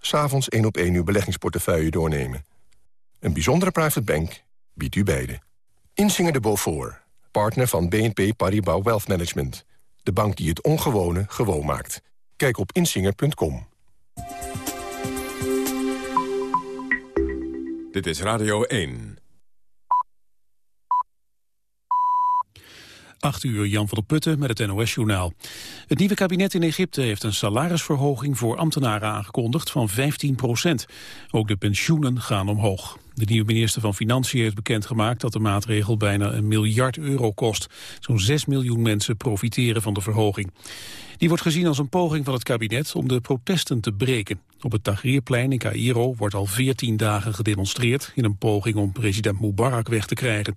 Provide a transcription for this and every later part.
s'avonds één op één uw beleggingsportefeuille doornemen. Een bijzondere private bank biedt u beide. Insinger de Beaufort, partner van BNP Paribas Wealth Management. De bank die het ongewone gewoon maakt. Kijk op insinger.com. Dit is Radio 1. 8 uur, Jan van der Putten met het NOS-journaal. Het nieuwe kabinet in Egypte heeft een salarisverhoging voor ambtenaren aangekondigd van 15 procent. Ook de pensioenen gaan omhoog. De nieuwe minister van Financiën heeft bekendgemaakt dat de maatregel bijna een miljard euro kost. Zo'n 6 miljoen mensen profiteren van de verhoging. Die wordt gezien als een poging van het kabinet om de protesten te breken. Op het Tahrirplein in Cairo wordt al 14 dagen gedemonstreerd... in een poging om president Mubarak weg te krijgen.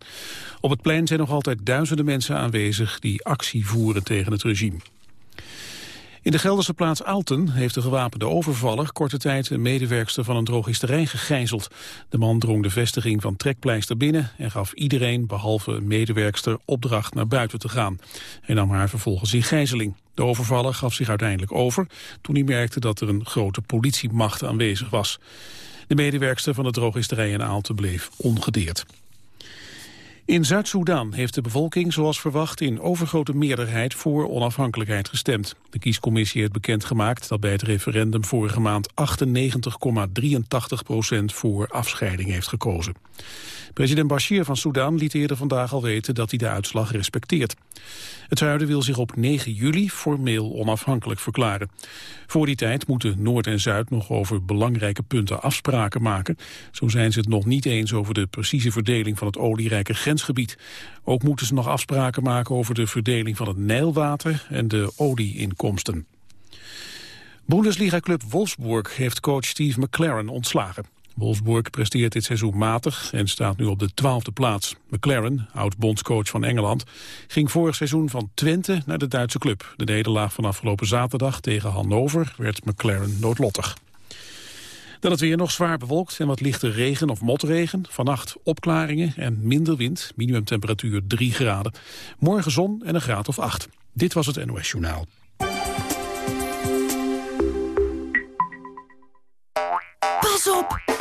Op het plein zijn nog altijd duizenden mensen aanwezig... die actie voeren tegen het regime. In de Gelderse plaats Alten heeft de gewapende overvaller korte tijd een medewerkster van een drogisterij gegijzeld. De man drong de vestiging van Trekpleister binnen en gaf iedereen, behalve medewerkster, opdracht naar buiten te gaan. Hij nam haar vervolgens in gijzeling. De overvaller gaf zich uiteindelijk over toen hij merkte dat er een grote politiemacht aanwezig was. De medewerkster van de drogisterij in Aalten bleef ongedeerd. In Zuid-Soedan heeft de bevolking zoals verwacht in overgrote meerderheid voor onafhankelijkheid gestemd. De kiescommissie heeft bekendgemaakt dat bij het referendum vorige maand 98,83 procent voor afscheiding heeft gekozen. President Bashir van Soedan liet eerder vandaag al weten dat hij de uitslag respecteert. Het zuiden wil zich op 9 juli formeel onafhankelijk verklaren. Voor die tijd moeten Noord en Zuid nog over belangrijke punten afspraken maken. Zo zijn ze het nog niet eens over de precieze verdeling van het olierijke Ook moeten ze nog afspraken maken over de verdeling van het Nijlwater en de olieinkomsten. Bundesliga-club Wolfsburg heeft coach Steve McLaren ontslagen. Wolfsburg presteert dit seizoen matig en staat nu op de twaalfde plaats. McLaren, oud-bondscoach van Engeland, ging vorig seizoen van Twente naar de Duitse club. De nederlaag van afgelopen zaterdag tegen Hannover werd McLaren noodlottig. Dan het weer nog zwaar bewolkt en wat lichte regen of motregen. Vannacht opklaringen en minder wind, minimumtemperatuur 3 graden. Morgen zon en een graad of 8. Dit was het NOS Journaal. Pas op!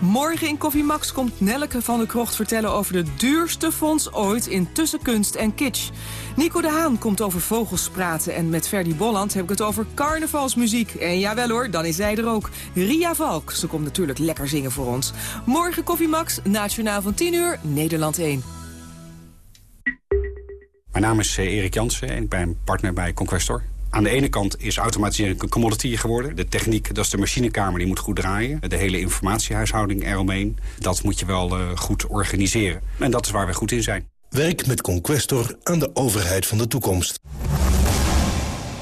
Morgen in Koffie Max komt Nelleke van der Krocht vertellen over de duurste fonds ooit in tussenkunst en kitsch. Nico de Haan komt over vogels praten en met Ferdy Bolland heb ik het over carnavalsmuziek. En jawel hoor, dan is zij er ook. Ria Valk, ze komt natuurlijk lekker zingen voor ons. Morgen Koffie Max, nationaal van 10 uur, Nederland 1. Mijn naam is eh, Erik Jansen en ik ben partner bij Conquestor. Aan de ene kant is automatisering een commodity geworden. De techniek, dat is de machinekamer, die moet goed draaien. De hele informatiehuishouding eromheen, dat moet je wel uh, goed organiseren. En dat is waar we goed in zijn. Werk met Conquestor aan de overheid van de toekomst.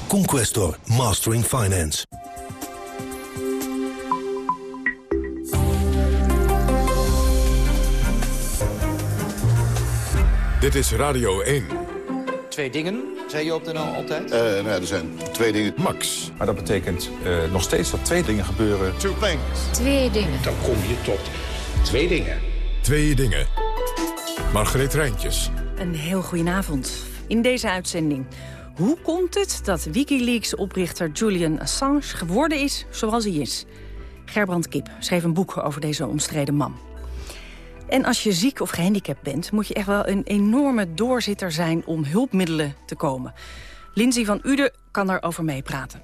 Conquestor, Mastering Finance. Dit is Radio 1. Twee dingen, zei je op de NL altijd? Uh, nou, er zijn twee dingen. Max. Maar dat betekent uh, nog steeds dat twee dingen gebeuren. Two things. Twee dingen. Dan kom je tot twee dingen. Twee dingen. Margreet Rijntjes. Een heel goedenavond. In deze uitzending. Hoe komt het dat Wikileaks-oprichter Julian Assange geworden is zoals hij is? Gerbrand Kip schreef een boek over deze omstreden man. En als je ziek of gehandicapt bent... moet je echt wel een enorme doorzitter zijn om hulpmiddelen te komen. Lindsay van Uden kan daarover meepraten.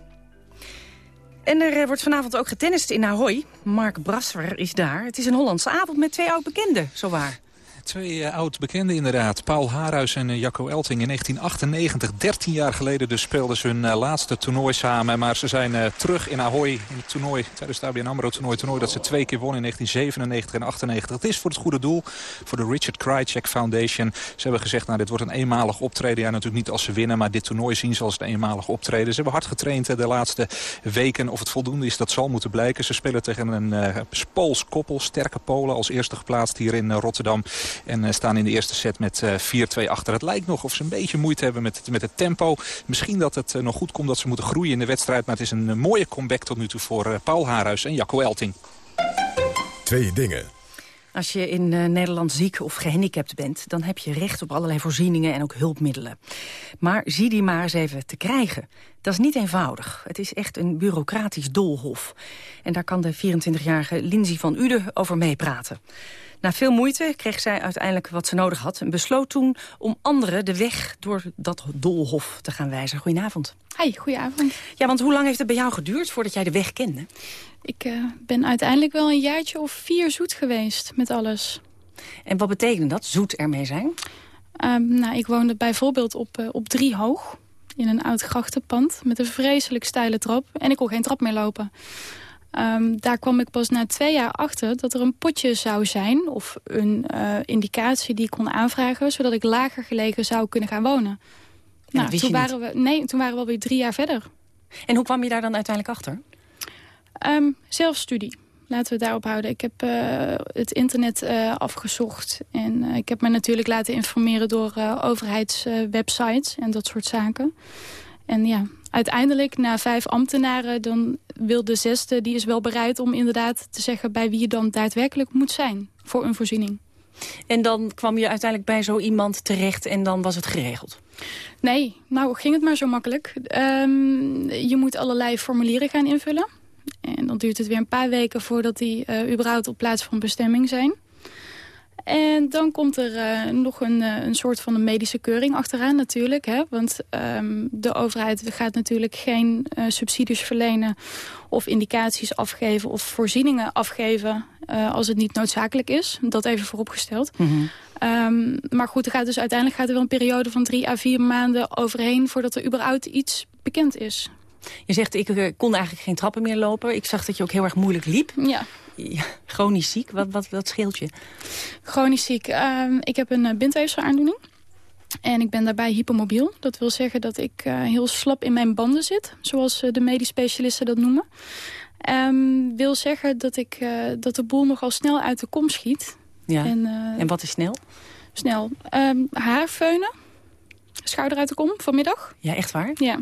En er eh, wordt vanavond ook getennist in Ahoy. Mark Brasser is daar. Het is een Hollandse avond met twee oud-bekenden, zowaar. Twee uh, oud-bekenden inderdaad. Paul Haarhuis en uh, Jacco Elting in 1998. 13 jaar geleden dus speelden ze hun uh, laatste toernooi samen. Maar ze zijn terug in Ahoy in het toernooi. Tijdens het ABN AMRO toernooi. toernooi dat ze twee keer wonnen in 1997 en 98. Het is voor het goede doel. Voor de Richard Krajcek Foundation. Ze hebben gezegd, nou dit wordt een eenmalig optreden. Ja natuurlijk niet als ze winnen. Maar dit toernooi zien ze als een eenmalig optreden. Ze hebben hard getraind de laatste weken. Of het voldoende is, dat zal moeten blijken. Ze spelen tegen een Pools koppel. Sterke Polen als eerste geplaatst hier in Rotterdam. En staan in de eerste set met 4-2 achter. Het lijkt nog of ze een beetje moeite hebben met, met het tempo. Misschien dat het nog goed komt dat ze moeten groeien in de wedstrijd. Maar het is een mooie comeback tot nu toe voor Paul Haarhuis en Jacco Elting. Twee dingen. Als je in uh, Nederland ziek of gehandicapt bent... dan heb je recht op allerlei voorzieningen en ook hulpmiddelen. Maar zie die maar eens even te krijgen. Dat is niet eenvoudig. Het is echt een bureaucratisch doolhof. En daar kan de 24-jarige Lindsay van Uden over meepraten. Na veel moeite kreeg zij uiteindelijk wat ze nodig had... en besloot toen om anderen de weg door dat doolhof te gaan wijzen. Goedenavond. Hi, goedenavond. Ja, want hoe lang heeft het bij jou geduurd voordat jij de weg kende? Ik uh, ben uiteindelijk wel een jaartje of vier zoet geweest met alles. En wat betekent dat, zoet ermee zijn? Um, nou, ik woonde bijvoorbeeld op, uh, op drie hoog in een oud grachtenpand met een vreselijk steile trap. En ik kon geen trap meer lopen. Um, daar kwam ik pas na twee jaar achter dat er een potje zou zijn... of een uh, indicatie die ik kon aanvragen... zodat ik lager gelegen zou kunnen gaan wonen. Nou, toen waren, we, nee, toen waren we alweer drie jaar verder. En hoe kwam je daar dan uiteindelijk achter? Um, zelfstudie. Laten we het daarop houden. Ik heb uh, het internet uh, afgezocht. En ik heb me natuurlijk laten informeren door overheidswebsites en dat soort zaken. En ja, uiteindelijk na vijf ambtenaren... dan wil de zesde, die is wel bereid om inderdaad te zeggen... bij wie je dan daadwerkelijk moet zijn voor een voorziening. En dan kwam je uiteindelijk bij zo iemand terecht en dan was het geregeld? Nee, nou ging het maar zo makkelijk. Um, je moet allerlei formulieren gaan invullen. En dan duurt het weer een paar weken voordat die uh, überhaupt op plaats van bestemming zijn. En dan komt er uh, nog een, uh, een soort van een medische keuring achteraan natuurlijk. Hè? Want um, de overheid gaat natuurlijk geen uh, subsidies verlenen... of indicaties afgeven of voorzieningen afgeven... als het niet noodzakelijk is. Dat even vooropgesteld. Mm -hmm. um, maar goed, er gaat dus uiteindelijk gaat er wel een periode van drie à vier maanden overheen... voordat er überhaupt iets bekend is. Je zegt, ik kon eigenlijk geen trappen meer lopen. Ik zag dat je ook heel erg moeilijk liep. Ja. Ja, chronisch ziek, wat, wat, wat scheelt je? Chronisch ziek. Uh, ik heb een bindweefselaandoening. En ik ben daarbij hypermobiel. Dat wil zeggen dat ik uh, heel slap in mijn banden zit. Zoals uh, de medisch specialisten dat noemen. Um, wil zeggen dat, ik, dat de boel nogal snel uit de kom schiet. Ja. En, en wat is snel? Snel. Um, haarfeunen. Schouder uit de kom vanmiddag. Ja, echt waar? Ja.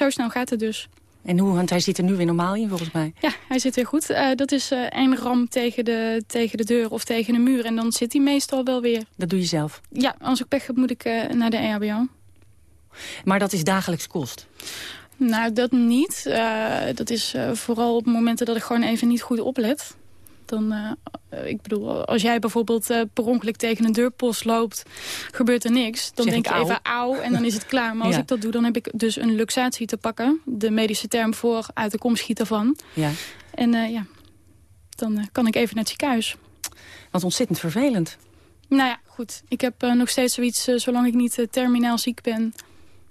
Zo snel gaat het dus. En hoe, want hij zit er nu weer normaal in volgens mij. Ja, hij zit weer goed. Uh, dat is uh, één ram tegen de, tegen de deur of tegen de muur. En dan zit hij meestal wel weer. Dat doe je zelf? Ja, als ik pech heb moet ik uh, naar de EHBO. Maar dat is dagelijks kost? Nou, dat niet. dat is vooral op momenten dat ik gewoon even niet goed oplet. Dan, uh, ik bedoel, als jij bijvoorbeeld uh, per ongeluk tegen een deurpost loopt, gebeurt er niks. Dan zeg denk ik even auw en dan is het klaar. Maar als ja. ik dat doe, dan heb ik dus een luxatie te pakken. De medische term voor uit de kom schieten van. Ja. En uh, ja, dan kan ik even naar het ziekenhuis. Wat ontzettend vervelend. Nou ja, goed. Ik heb nog steeds zoiets, zolang ik niet terminaal ziek ben,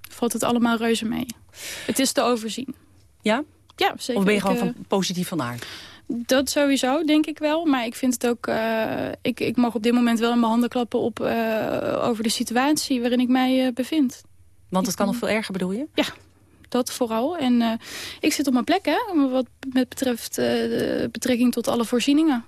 valt het allemaal reuze mee. Het is te overzien. Ja? Ja, zeker. Of ben je gewoon van, positief van aard? Dat sowieso, denk ik wel. Maar ik vind het ook... Uh, ik, ik mag op dit moment wel in mijn handen klappen op, uh, over de situatie waarin ik mij uh, bevind. Want het kan nog veel erger, bedoel je? Ja, dat vooral. En ik zit op mijn plek, hè, wat met betreft de betrekking tot alle voorzieningen.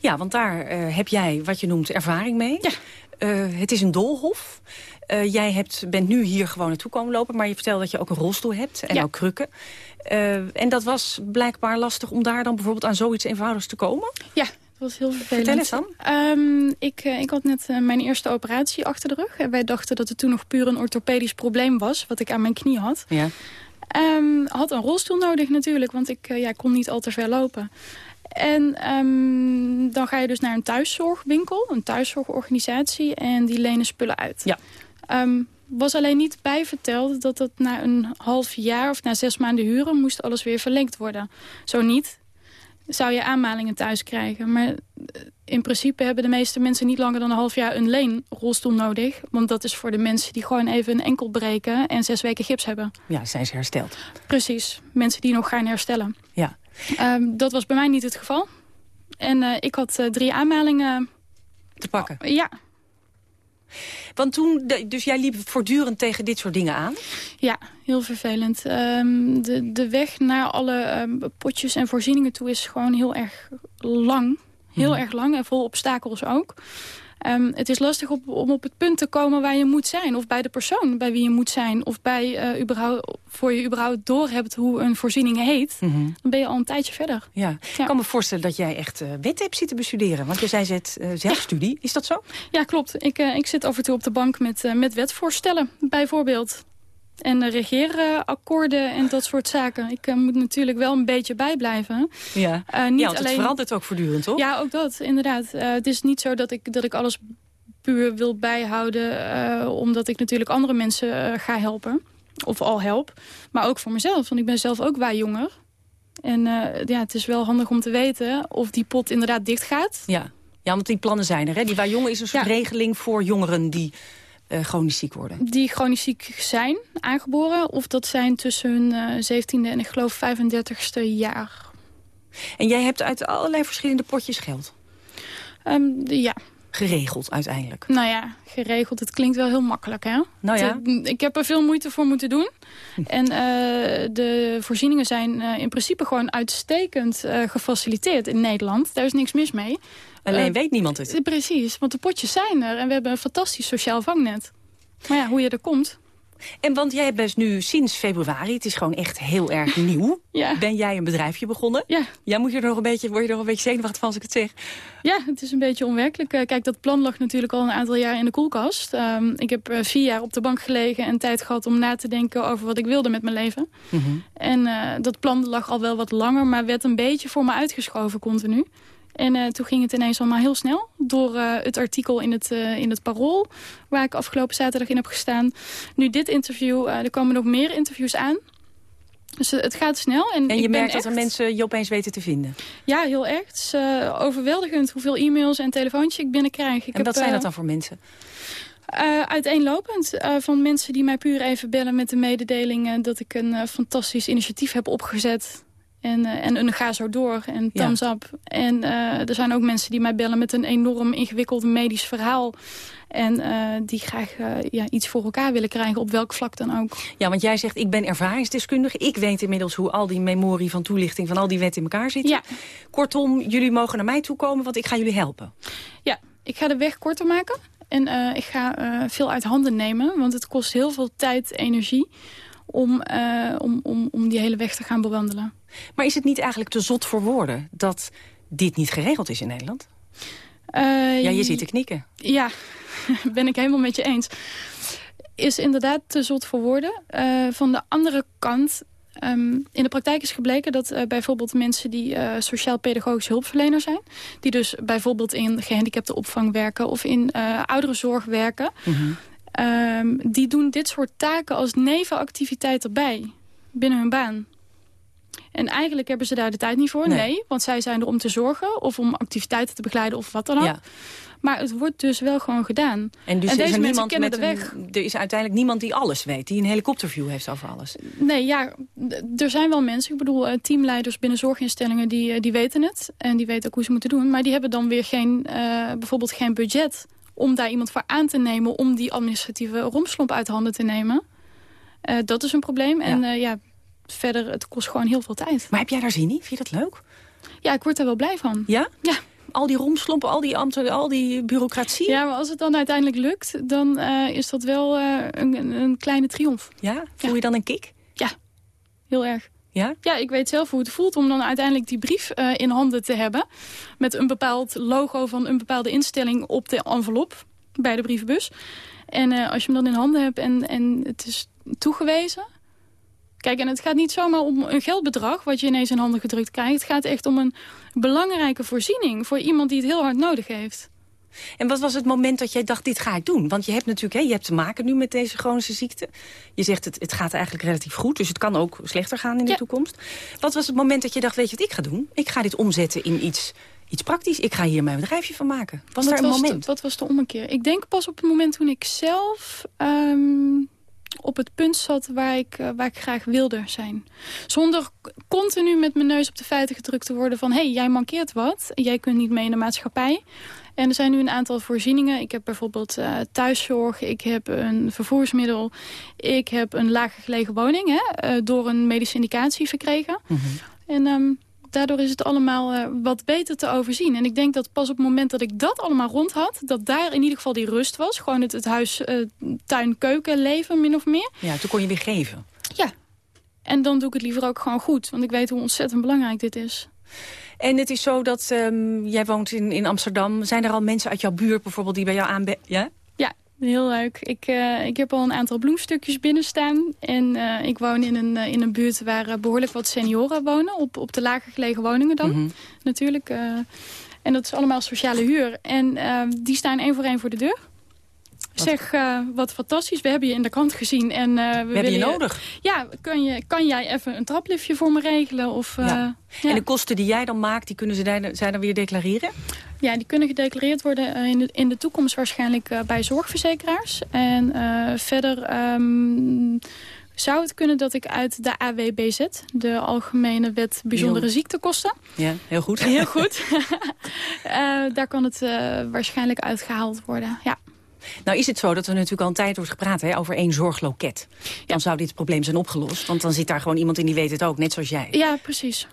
Ja, want daar heb jij wat je noemt ervaring mee. Ja. het is een doolhof. Uh, jij hebt, bent nu hier gewoon naartoe komen lopen... maar je vertelde dat je ook een rolstoel hebt en ja. ook krukken. Uh, en dat was blijkbaar lastig om daar dan bijvoorbeeld aan zoiets eenvoudigs te komen? Ja, dat was heel vervelend. Vertel eens dan. Um, ik, uh, ik had net mijn eerste operatie achter de rug. En wij dachten dat het toen nog puur een orthopedisch probleem was... wat ik aan mijn knie had. Ja. Um, had een rolstoel nodig natuurlijk, want ik ja, kon niet al te ver lopen. En um, dan ga je dus naar een thuiszorgwinkel, een thuiszorgorganisatie... en die lenen spullen uit. Ja. Um, was alleen niet bijverteld dat dat na een half jaar of na zes maanden huren moest alles weer verlengd worden. Zo niet, zou je aanmalingen thuis krijgen. Maar in principe hebben de meeste mensen niet langer dan een half jaar een leenrolstoel nodig. Want dat is voor de mensen die gewoon even een enkel breken en zes weken gips hebben. Ja, zijn ze hersteld. Precies, mensen die nog gaan herstellen. Ja. Um, dat was bij mij niet het geval. En uh, ik had uh, drie aanmalingen... Te pakken? Oh, ja. Want toen, dus jij liep voortdurend tegen dit soort dingen aan? Ja, heel vervelend. Um, de, de weg naar alle um, potjes en voorzieningen toe is gewoon heel erg lang. Heel hmm. erg lang en vol obstakels ook. Ehm, het is lastig op, om op het punt te komen waar je moet zijn. Of bij de persoon bij wie je moet zijn. Of bij, uh, überhaupt, voor je überhaupt doorhebt hoe een voorziening heet. Mhm. Dan ben je al een tijdje verder. Ja. Ik kan me voorstellen dat jij echt uh, wet hebt zitten bestuderen. Want je zei het uh, zelfstudie. Is dat zo? Ja, klopt. Ik, ik zit af en toe op de bank met, met wetvoorstellen, bijvoorbeeld. En regeerakkoorden en dat soort zaken. Ik uh, moet natuurlijk wel een beetje bijblijven. Ja, uh, niet ja want het alleen... verandert ook voortdurend, toch? Ja, ook dat, inderdaad. Uh, het is niet zo dat ik, dat ik alles puur wil bijhouden... omdat ik natuurlijk andere mensen ga helpen. Of al help. Maar ook voor mezelf, want ik ben zelf ook wij jonger. En ja, het is wel handig om te weten of die pot inderdaad dicht gaat. Ja, ja want die plannen zijn er. Hè? Die wij jongen is een soort regeling voor jongeren die chronisch ziek worden? Die chronisch ziek zijn, aangeboren. Of dat zijn tussen hun uh, 17e en ik geloof 35e jaar. En jij hebt uit allerlei verschillende potjes geld? Um, ja. Geregeld uiteindelijk? Nou ja, geregeld. Het klinkt wel heel makkelijk, hè? Nou ja. ik heb er veel moeite voor moeten doen. En uh, de voorzieningen zijn uh, in principe gewoon uitstekend uh, gefaciliteerd in Nederland. Daar is niks mis mee. Alleen weet niemand het. Precies, want de potjes zijn er. En we hebben een fantastisch sociaal vangnet. Maar ja, hoe je er komt... En want jij bent nu sinds februari, het is gewoon echt heel erg nieuw. Ja. Ben jij een bedrijfje begonnen? Ja. Ja, moet je er nog een beetje, word je er nog een beetje zenuwachtig van als ik het zeg? Ja, het is een beetje onwerkelijk. Eh, kijk, dat plan lag natuurlijk al een aantal jaar in de koelkast. Um, ik heb uh, vier jaar op de bank gelegen en tijd gehad om na te denken over wat ik wilde met mijn leven. Mm -hmm. En uh, dat plan lag al wel wat langer, maar werd een beetje voor me uitgeschoven continu. En uh, toen ging het ineens allemaal heel snel. Door uh, het artikel in het, uh, in het Parool, waar ik afgelopen zaterdag in heb gestaan. Nu dit interview, er komen nog meer interviews aan. Dus het gaat snel. En, en je merkt echt... dat er mensen je opeens weten te vinden? Ja, heel erg. Het is overweldigend hoeveel e-mails en telefoontjes ik binnenkrijg. Ik en heb, wat zijn dat dan voor mensen? Uh, uiteenlopend. Uh, van mensen die mij puur even bellen met de mededeling... dat ik een fantastisch initiatief heb opgezet... En, uh, en een ga zo door en thumbs ja. up. En uh, er zijn ook mensen die mij bellen met een enorm ingewikkeld medisch verhaal. En uh, die graag ja, iets voor elkaar willen krijgen, op welk vlak dan ook. Ja, want jij zegt, ik ben ervaringsdeskundige. Ik weet inmiddels hoe al die memorie van toelichting van al die wetten in elkaar zitten. Ja. Kortom, jullie mogen naar mij toe komen, want ik ga jullie helpen. Ja, ik ga de weg korter maken. En ik ga veel uit handen nemen, want het kost heel veel tijd, energie... Om, om, om, om die hele weg te gaan bewandelen. Maar is het niet eigenlijk te zot voor woorden dat dit niet geregeld is in Nederland? Uh, ja, je zit te knikken. Ja, ben ik helemaal met je eens. Is inderdaad te zot voor woorden. Uh, van de andere kant, um, in de praktijk is gebleken dat uh, bijvoorbeeld mensen die sociaal-pedagogisch hulpverlener zijn... die dus bijvoorbeeld in gehandicapte opvang werken of in ouderenzorg werken... Mm -hmm. um, die doen dit soort taken als nevenactiviteit erbij binnen hun baan. En eigenlijk hebben ze daar de tijd niet voor. Nee. nee. want zij zijn er om te zorgen of om activiteiten te begeleiden of wat dan ook. Ja. Maar het wordt dus wel gewoon gedaan. En, dus en deze mensen kennen de weg. Een, er is uiteindelijk niemand die alles weet. Die een helikopterview heeft over alles. Nee, ja, er zijn wel mensen. Ik bedoel, teamleiders binnen zorginstellingen die, die weten het. En die weten ook hoe ze moeten doen. Maar die hebben dan weer geen, uh, bijvoorbeeld geen budget om daar iemand voor aan te nemen... om die administratieve romslomp uit de handen te nemen. Uh, dat is een probleem. Ja. En uh, ja, verder, het kost gewoon heel veel tijd. Maar heb jij daar zin in? Vind je dat leuk? Ja, ik word er wel blij van. Ja? Ja. Al die romslompen, al die ambten, al die bureaucratie? Ja, maar als het dan uiteindelijk lukt, dan uh, is dat wel uh, een, een, kleine triomf. Ja? Voel ja. je dan een kick? Ja, heel erg. Ja? Ja, ik weet zelf hoe het voelt om dan uiteindelijk die brief uh, in handen te hebben. Met een bepaald logo van een bepaalde instelling op de envelop bij de brievenbus. En als je hem dan in handen hebt en, en het is toegewezen Kijk, en het gaat niet zomaar om een geldbedrag wat je ineens in handen gedrukt krijgt. Het gaat echt om een belangrijke voorziening voor iemand die het heel hard nodig heeft. En wat was het moment dat jij dacht, dit ga ik doen? Want je hebt natuurlijk hè, je hebt te maken nu met deze chronische ziekte. Je zegt, het, het gaat eigenlijk relatief goed, dus het kan ook slechter gaan in de ja. toekomst. Wat was het moment dat je dacht, weet je wat ik ga doen? Ik ga dit omzetten in iets, iets praktisch. Ik ga hier mijn bedrijfje van maken. Was wat een was moment? De, wat was de ommekeer? Ik denk pas op het moment toen ik zelf... Um op het punt zat waar ik, uh, waar ik graag wilde zijn. Zonder continu met mijn neus op de feiten gedrukt te worden van... hé, hey, jij mankeert wat, jij kunt niet mee in de maatschappij. En er zijn nu een aantal voorzieningen. Ik heb bijvoorbeeld uh, thuiszorg, ik heb een vervoersmiddel... ik heb een lager gelegen woning hè, uh, door een medische indicatie verkregen. Mm -hmm. En um, daardoor is het allemaal uh, wat beter te overzien. En ik denk dat pas op het moment dat ik dat allemaal rond had... dat daar in ieder geval die rust was. Gewoon het, het huis, uh, tuin, keuken, leven, min of meer. Ja, toen kon je weer geven. Ja. En dan doe ik het liever ook gewoon goed. Want ik weet hoe ontzettend belangrijk dit is. En het is zo dat um, jij woont in, in Amsterdam. Zijn er al mensen uit jouw buurt bijvoorbeeld die bij jou aanbieden? Ja? Heel leuk. Ik, uh, ik heb al een aantal bloemstukjes binnen staan. En uh, ik woon in een, uh, in een buurt waar behoorlijk wat senioren wonen. Op, op de lager gelegen woningen dan, mm -hmm. natuurlijk. en dat is allemaal sociale huur. En die staan één voor één voor de deur. Zeg, wat fantastisch. We hebben je in de krant gezien. En, we, we hebben je nodig. Ja, kan, je, kan jij even een trapliftje voor me regelen? Of, ja. Ja. En de kosten die jij dan maakt, die kunnen ze daar, zij dan weer declareren? Ja, die kunnen gedeclareerd worden in de, in de toekomst waarschijnlijk bij zorgverzekeraars. En verder... Um, zou het kunnen dat ik uit de AWBZ, de Algemene Wet Bijzondere heel... Ziektekosten... Ja, heel goed. Heel goed. daar kan het waarschijnlijk uitgehaald worden, ja. Nou is het zo dat er natuurlijk al een tijd wordt gepraat hè, over één zorgloket. Dan zou dit probleem zijn opgelost. Want dan zit daar gewoon iemand in die weet het ook, net zoals jij. Ja, precies.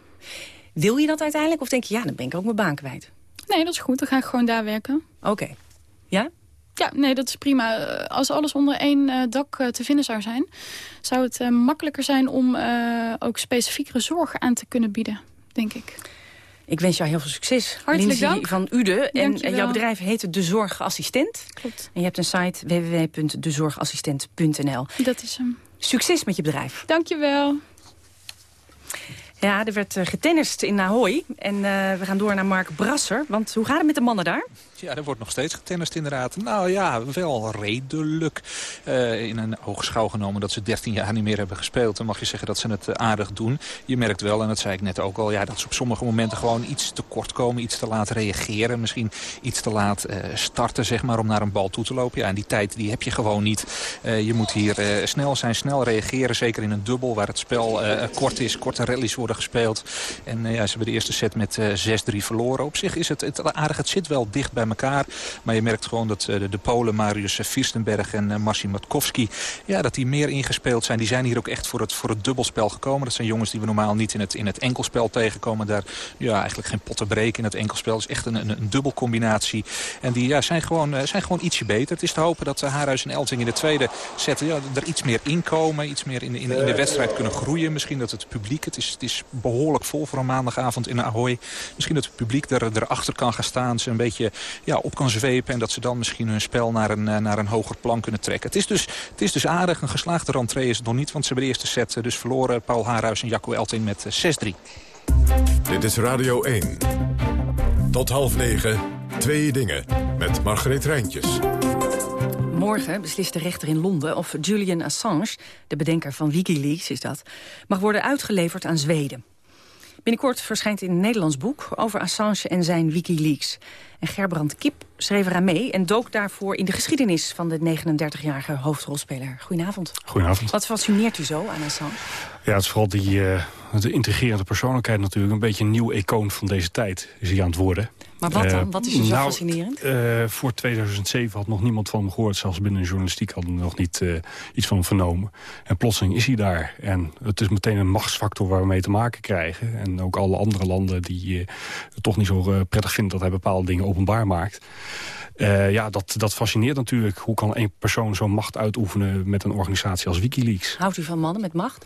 Wil je dat uiteindelijk? Of denk je, ja, dan ben ik ook mijn baan kwijt? Nee, dat is goed. Dan ga ik gewoon daar werken. Oké. Okay. Ja? Ja, nee, dat is prima. Als alles onder één uh, dak uh, te vinden zou zijn... zou het uh, makkelijker zijn om ook specifiekere zorg aan te kunnen bieden, denk ik. Ik wens jou heel veel succes. Hartelijk Lindsay dank. van Ude. En jouw bedrijf heet De Zorgassistent. Klopt. En je hebt een site www.dezorgassistent.nl. Dat is hem. Succes met je bedrijf. Dank je wel. Ja, er werd uh, getennist in Ahoy. En uh, we gaan door naar Mark Brasser. Want hoe gaat het met de mannen daar? Ja, er wordt nog steeds getennist inderdaad. Nou ja, wel redelijk. Uh, in een oogschouw genomen dat ze 13 jaar niet meer hebben gespeeld. Dan mag je zeggen dat ze het aardig doen. Je merkt wel, en dat zei ik net ook al... Ja, dat ze op sommige momenten gewoon iets te kort komen. Iets te laat reageren. Misschien iets te laat starten, zeg maar, om naar een bal toe te lopen. Ja, en die tijd die heb je gewoon niet. je moet hier snel zijn, snel reageren. Zeker in een dubbel waar het spel kort is. Korte rallies worden gespeeld. En ja, ze hebben de eerste set met 6-3 verloren. Op zich is het, het aardig. Het zit wel dicht bij elkaar. Maar je merkt gewoon dat de, de Polen, Marius Vierstenberg en Marcin Matkowski... Ja, dat die meer ingespeeld zijn. Die zijn hier ook echt voor het, voor het dubbelspel gekomen. Dat zijn jongens die we normaal niet in het, in het enkelspel tegenkomen. Daar ja, eigenlijk geen potten breken in het enkelspel. Het is echt een, een, een dubbelcombinatie. En die ja, zijn, gewoon, zijn gewoon ietsje beter. Het is te hopen dat Haarhuis en Elting in de tweede set ja, er iets meer inkomen. Iets meer in, in, in de wedstrijd kunnen groeien. Misschien dat het publiek, het is, het is behoorlijk vol voor een maandagavond in Ahoy. Misschien dat het publiek er, erachter kan gaan staan. Ze een beetje ja, op kan zwepen. En dat ze dan misschien hun spel naar een, naar een hoger plan kunnen trekken. Het is, dus, het is dus aardig. Een geslaagde rentree is het nog niet. Want ze hebben de eerste set dus verloren. Paul Haarhuis en Jacco Elting met 6-3. Dit is Radio 1. Tot half negen. Twee dingen. Met Margreet Rijntjes. Morgen beslist de rechter in Londen of Julian Assange, de bedenker van Wikileaks is dat, mag worden uitgeleverd aan Zweden. Binnenkort verschijnt in een Nederlands boek over Assange en zijn Wikileaks. En Gerbrand Kip schreef eraan mee en dook daarvoor in de geschiedenis van de 39-jarige hoofdrolspeler. Goedenavond. Goedenavond. Wat fascineert u zo aan Assange? Ja, het is vooral die uh, de intrigerende persoonlijkheid natuurlijk. Een beetje een nieuw icoon van deze tijd is hij aan het worden. Maar wat dan? Uh, wat is er zo nou, fascinerend? Uh, voor 2007 had nog niemand van hem gehoord. Zelfs binnen de journalistiek hadden we nog niet uh, iets van hem vernomen. En plotseling is hij daar. En het is meteen een machtsfactor waar we mee te maken krijgen. En ook alle andere landen die het toch niet zo prettig vinden... dat hij bepaalde dingen openbaar maakt. Uh, ja, dat, dat fascineert natuurlijk. Hoe kan één persoon zo'n macht uitoefenen met een organisatie als Wikileaks? Houdt u van mannen met macht?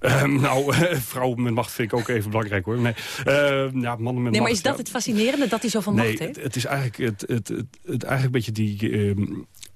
Uh, nou, vrouwen met macht vind ik ook even belangrijk hoor. Nee, uh, ja, mannen met nee maar is dat ja. het fascinerende, dat hij zoveel nee, macht heeft? Het, het is eigenlijk, het, het, het, het, eigenlijk een beetje die...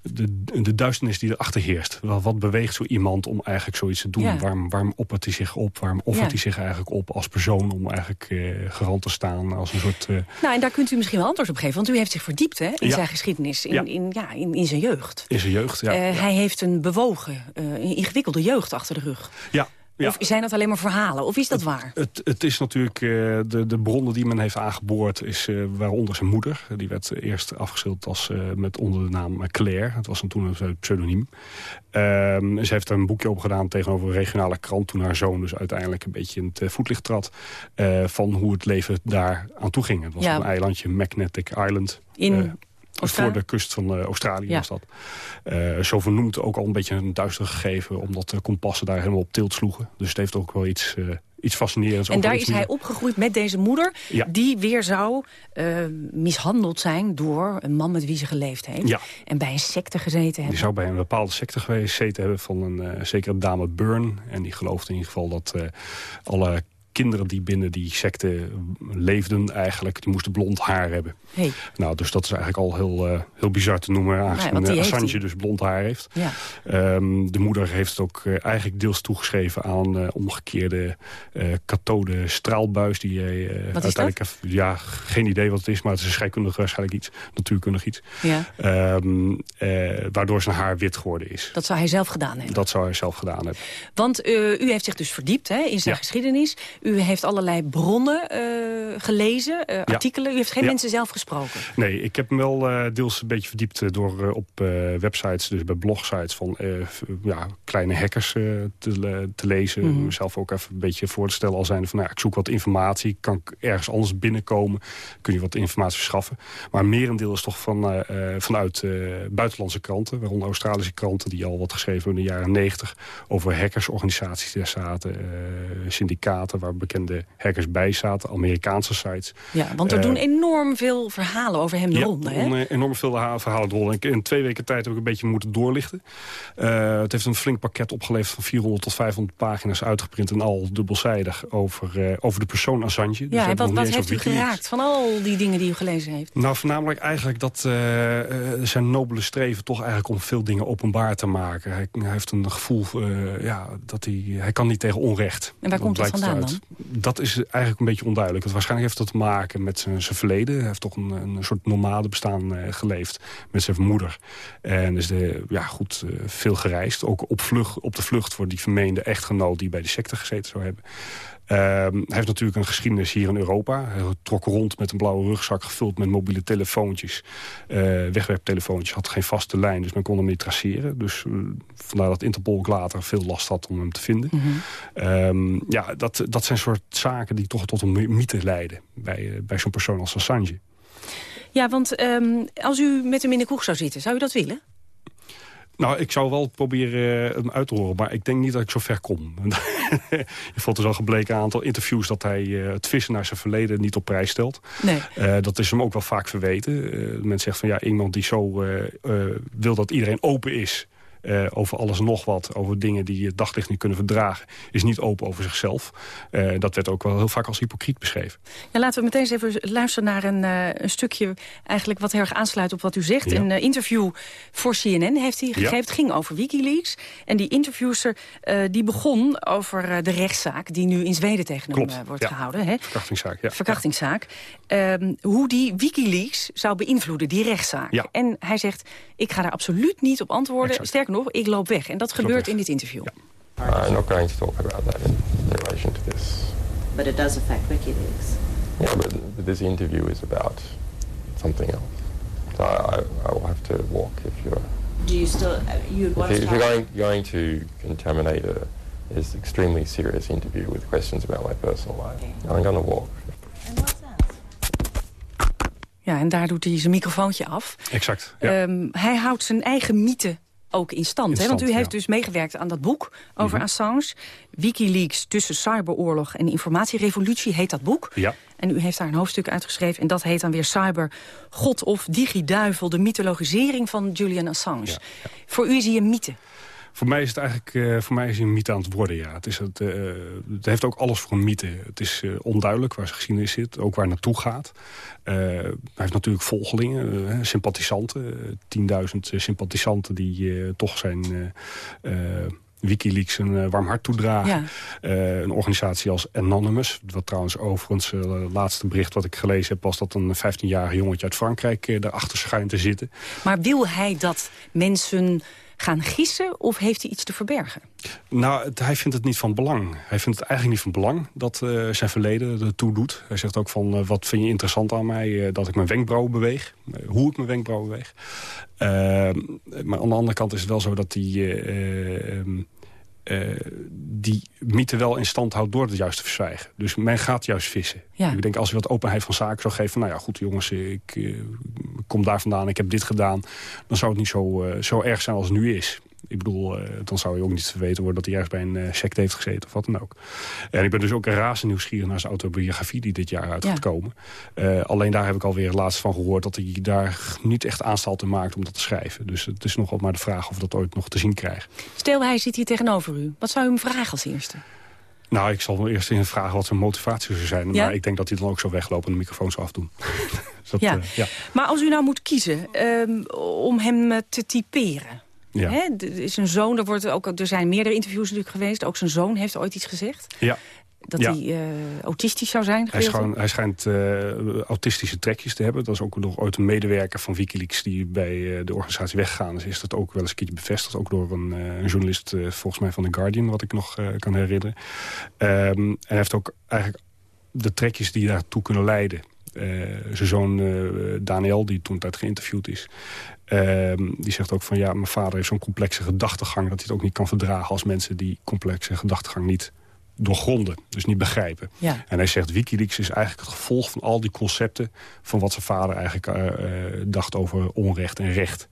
de, de duisternis die erachter heerst. Wat, wat beweegt zo iemand om eigenlijk zoiets te doen? Ja. Waarom, waarom oppert hij zich op? Waarom offert Ja. hij zich eigenlijk op als persoon... om eigenlijk eh garant te staan als een soort... eh, Nou, en daar kunt u misschien wel antwoord op geven. Want u heeft zich verdiept hè, in Ja. zijn geschiedenis, in, in, ja, in, in zijn jeugd. in zijn jeugd, ja. Eh, Hij heeft een bewogen, ingewikkelde jeugd achter de rug. ja, ja. Of zijn dat alleen maar verhalen? Of is dat waar? Het, het is natuurlijk, eh, de, de bronnen die men heeft aangeboord, is eh, waaronder zijn moeder. Die werd eerst afgeschilderd als, eh, met onder de naam Claire. Het was toen een pseudoniem. Ehm, ze heeft er een boekje op gedaan tegenover een regionale krant... toen haar zoon dus uiteindelijk een beetje in het voetlicht trad... van hoe het leven daar aan toe ging. Het was Ja. een eilandje, Magnetic Island. In voor de kust van eh, Australië Ja. was dat. Eh, zo vernoemd ook al een beetje een duister gegeven... omdat de kompassen daar helemaal op tilt sloegen. Dus het heeft ook wel iets, eh, iets fascinerends. En daar is hij opgegroeid met deze moeder... die weer zou uh, mishandeld zijn door een man met wie ze geleefd heeft. Ja. En bij een secte gezeten hebben. Die zou bij een bepaalde secte gezeten hebben van een zekere dame Burn. En die geloofde in ieder geval dat alle kinderen die binnen die secte leefden eigenlijk... die moesten blond haar hebben. Hey. Nou, dus dat is eigenlijk al heel, uh, heel bizar te noemen... aangezien ja, Assange dus blond haar heeft. Ja. Um, de moeder heeft het ook uh, eigenlijk deels toegeschreven... aan uh, omgekeerde kathode straalbuis. Die uiteindelijk... Heeft, ja, geen idee wat het is, maar het is scheikundig waarschijnlijk iets. Natuurkundig iets. Ja. Um, waardoor zijn haar wit geworden is. Dat zou hij zelf gedaan hebben? Dat zou hij zelf gedaan hebben. Want u heeft zich dus verdiept hè, in zijn ja. geschiedenis... U heeft allerlei bronnen uh, gelezen, uh, artikelen. U heeft geen mensen zelf gesproken. Nee, ik heb me wel uh, deels een beetje verdiept door op websites, dus bij blogsites van ja, kleine hackers te, te, lezen. Mm. Mezelf ook even een beetje voor te stellen al zijn van nou, ik zoek wat informatie. Kan ik ergens anders binnenkomen? Kun je wat informatie verschaffen? Maar merendeel is toch van, vanuit buitenlandse kranten, waaronder Australische kranten die al wat geschreven hebben in de jaren negentig over hackersorganisaties daar zaten, syndicaten waar bekende hackers bij zaten, Amerikaanse sites. Ja, want er uh, doen enorm veel verhalen over hem ja, hè? enorm veel verhalen de ronde. In twee weken tijd heb ik een beetje moeten doorlichten. Uh, het heeft een flink pakket opgeleverd van 400 tot 500 pagina's uitgeprint en al dubbelzijdig over, uh, over de persoon Assange. Dus ja, en wat, wat heeft u geraakt van al die dingen die u gelezen heeft? Nou, voornamelijk eigenlijk dat zijn nobele streven toch eigenlijk om veel dingen openbaar te maken. Hij, hij heeft een gevoel ja, dat hij, hij kan niet tegen onrecht. En waar komt dat vandaan dan? Dat is eigenlijk een beetje onduidelijk. Want waarschijnlijk heeft dat te maken met zijn, zijn verleden. Hij heeft toch een, een soort nomade bestaan uh, geleefd met zijn moeder. En is de, ja, goed, uh, veel gereisd. Ook op, vlucht, op de vlucht voor die vermeende echtgenoot die bij de secte gezeten zou hebben. Uh, hij heeft natuurlijk een geschiedenis hier in Europa. Hij trok rond met een blauwe rugzak gevuld met mobiele telefoontjes. Uh, wegwerptelefoontjes, had geen vaste lijn, dus men kon hem niet traceren. Dus uh, vandaar dat Interpol ook later veel last had om hem te vinden. Mm -hmm. um, ja, dat, dat zijn soort zaken die toch tot een mythe leiden bij, bij zo'n persoon als Assange. Ja, want um, als u met hem in de kroeg zou zitten, zou u dat willen? Nou, ik zou wel proberen hem uit te horen, maar ik denk niet dat ik zo ver kom. Je vond dus al gebleken een aantal interviews dat hij uh, het vissen naar zijn verleden niet op prijs stelt. Nee. Uh, dat is hem ook wel vaak verweten. Uh, men zegt van ja, iemand die zo wil dat iedereen open is... Uh, over alles nog wat, over dingen die het daglicht niet kunnen verdragen... is niet open over zichzelf. Uh, dat werd ook wel heel vaak als hypocriet beschreven. Ja, laten we meteen eens even luisteren naar een, uh, een stukje... eigenlijk wat heel erg aansluit op wat u zegt. Ja. Een interview voor CNN heeft hij gegeven. Ja. Het ging over Wikileaks. En die interviewster die begon over de rechtszaak... die nu in Zweden tegen Klopt. hem wordt ja. gehouden. Hè? Verkrachtingszaak, ja. Verkrachtingszaak. Um, hoe die Wikileaks zou beïnvloeden, die rechtszaak. Ja. En hij zegt, ik ga daar absoluut niet op antwoorden. Exact. Sterker nog, ik loop weg. En dat gebeurt in dit interview. Ja. I'm not going to talk about that in relation to this. But it does affect WikiLeaks. Yeah, but, but this interview is about something else. So I, I will have to walk if you're... Do you still... Uh, you'd want if, to if you're going, going to contaminate a this extremely serious interview with questions about my personal life, okay. I'm going to walk. Ja, en daar doet hij zijn microfoontje af. Exact, ja. Um, hij houdt zijn eigen mythe ook in stand. In hè? Want u stand, heeft ja. dus meegewerkt aan dat boek over Mhm. Assange. Wikileaks tussen cyberoorlog en informatierevolutie heet dat boek. Ja. En u heeft daar een hoofdstuk uitgeschreven. En dat heet dan weer Cyber, God of Digiduivel. De mythologisering van Julian Assange. Ja, Voor u is hij een mythe. Voor mij is het eigenlijk uh, voor mij is hij een mythe aan het worden, ja. Het, is het, uh, het heeft ook alles voor een mythe. Het is uh, onduidelijk waar zijn geschiedenis zit, ook waar naartoe gaat. hij heeft natuurlijk volgelingen, sympathisanten. 10.000 sympathisanten die toch zijn... Wikileaks een warm hart toedragen. Ja. Uh, een organisatie als Anonymous. Wat trouwens overigens, het uh, laatste bericht wat ik gelezen heb... was dat een 15-jarig jongetje uit Frankrijk daarachter schijnt te zitten. Maar wil hij dat mensen gaan gissen of heeft hij iets te verbergen? Nou, hij vindt het niet van belang. Hij vindt het eigenlijk niet van belang dat uh, zijn verleden ertoe doet. Hij zegt ook van, uh, wat vind je interessant aan mij? Uh, dat ik mijn wenkbrauwen beweeg. hoe ik mijn wenkbrauwen beweeg. maar aan de andere kant is het wel zo dat hij... Uh, die mythe wel in stand houdt door het juist te verzwijgen. Dus men gaat juist vissen. Ja. Ik denk als je wat openheid van zaken zou geven... Van, nou ja, goed jongens, ik uh, kom daar vandaan, ik heb dit gedaan... dan zou het niet zo, uh, zo erg zijn als het nu is. Ik bedoel, eh, dan zou je ook niet verweten worden... dat hij juist bij een uh, sect heeft gezeten of wat dan ook. En ik ben dus ook razend nieuwsgierig naar zijn autobiografie... die dit jaar uit gaat komen. Uh, alleen daar heb ik alweer laatst van gehoord... dat hij daar niet echt aanstalten maakt om dat te schrijven. Dus het is nogal maar de vraag of we dat ooit nog te zien krijgen. Stel, hij zit hier tegenover u. Wat zou u hem vragen als eerste? Nou, ik zal wel eerst in vragen wat zijn motivatie zou zijn. Ja? Maar ik denk dat hij dan ook zo weglopen en de microfoon zou afdoen. dat, ja. Uh, ja. Maar als u nou moet kiezen um, om hem te typeren... Ja. Hè? Zijn zoon, er, wordt ook, er zijn meerdere interviews natuurlijk geweest. Ook zijn zoon heeft ooit iets gezegd. Ja. Dat hij uh, autistisch zou zijn? Hij, schijn, hij schijnt uh, autistische trekjes te hebben. Dat is ook nog ooit een medewerker van Wikileaks... die bij uh, de organisatie weggegaan is. Is dat ook wel eens een keertje bevestigd. Ook door een, een journalist, volgens mij van The Guardian... wat ik nog kan herinneren. Um, en hij heeft ook eigenlijk de trekjes die daartoe kunnen leiden... zijn zoon Daniel, die toen tijd geïnterviewd is... Um, die zegt ook van ja, mijn vader heeft zo'n complexe gedachtegang... dat hij het ook niet kan verdragen als mensen die complexe gedachtegang niet doorgronden, dus niet begrijpen. Ja. En hij zegt, Wikileaks is eigenlijk het gevolg van al die concepten... van wat zijn vader eigenlijk uh, uh, dacht over onrecht en recht.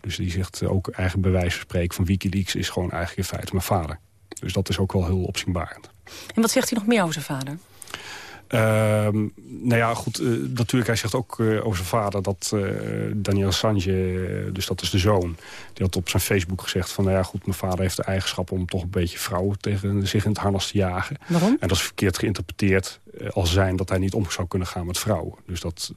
Dus die zegt ook wijze van spreken van Wikileaks... is gewoon eigenlijk in feite mijn vader. Dus dat is ook wel heel opzienbarend. En wat zegt hij nog meer over zijn vader? Uh, nou ja, goed, uh, natuurlijk, hij zegt ook uh, over zijn vader dat uh, Daniel Assange, dus dat is de zoon... die had op zijn Facebook gezegd van, nou ja, goed, mijn vader heeft de eigenschap... om toch een beetje vrouwen tegen zich in het harnas te jagen. Waarom? En dat is verkeerd geïnterpreteerd als zijn dat hij niet om zou kunnen gaan met vrouwen. Dus dat,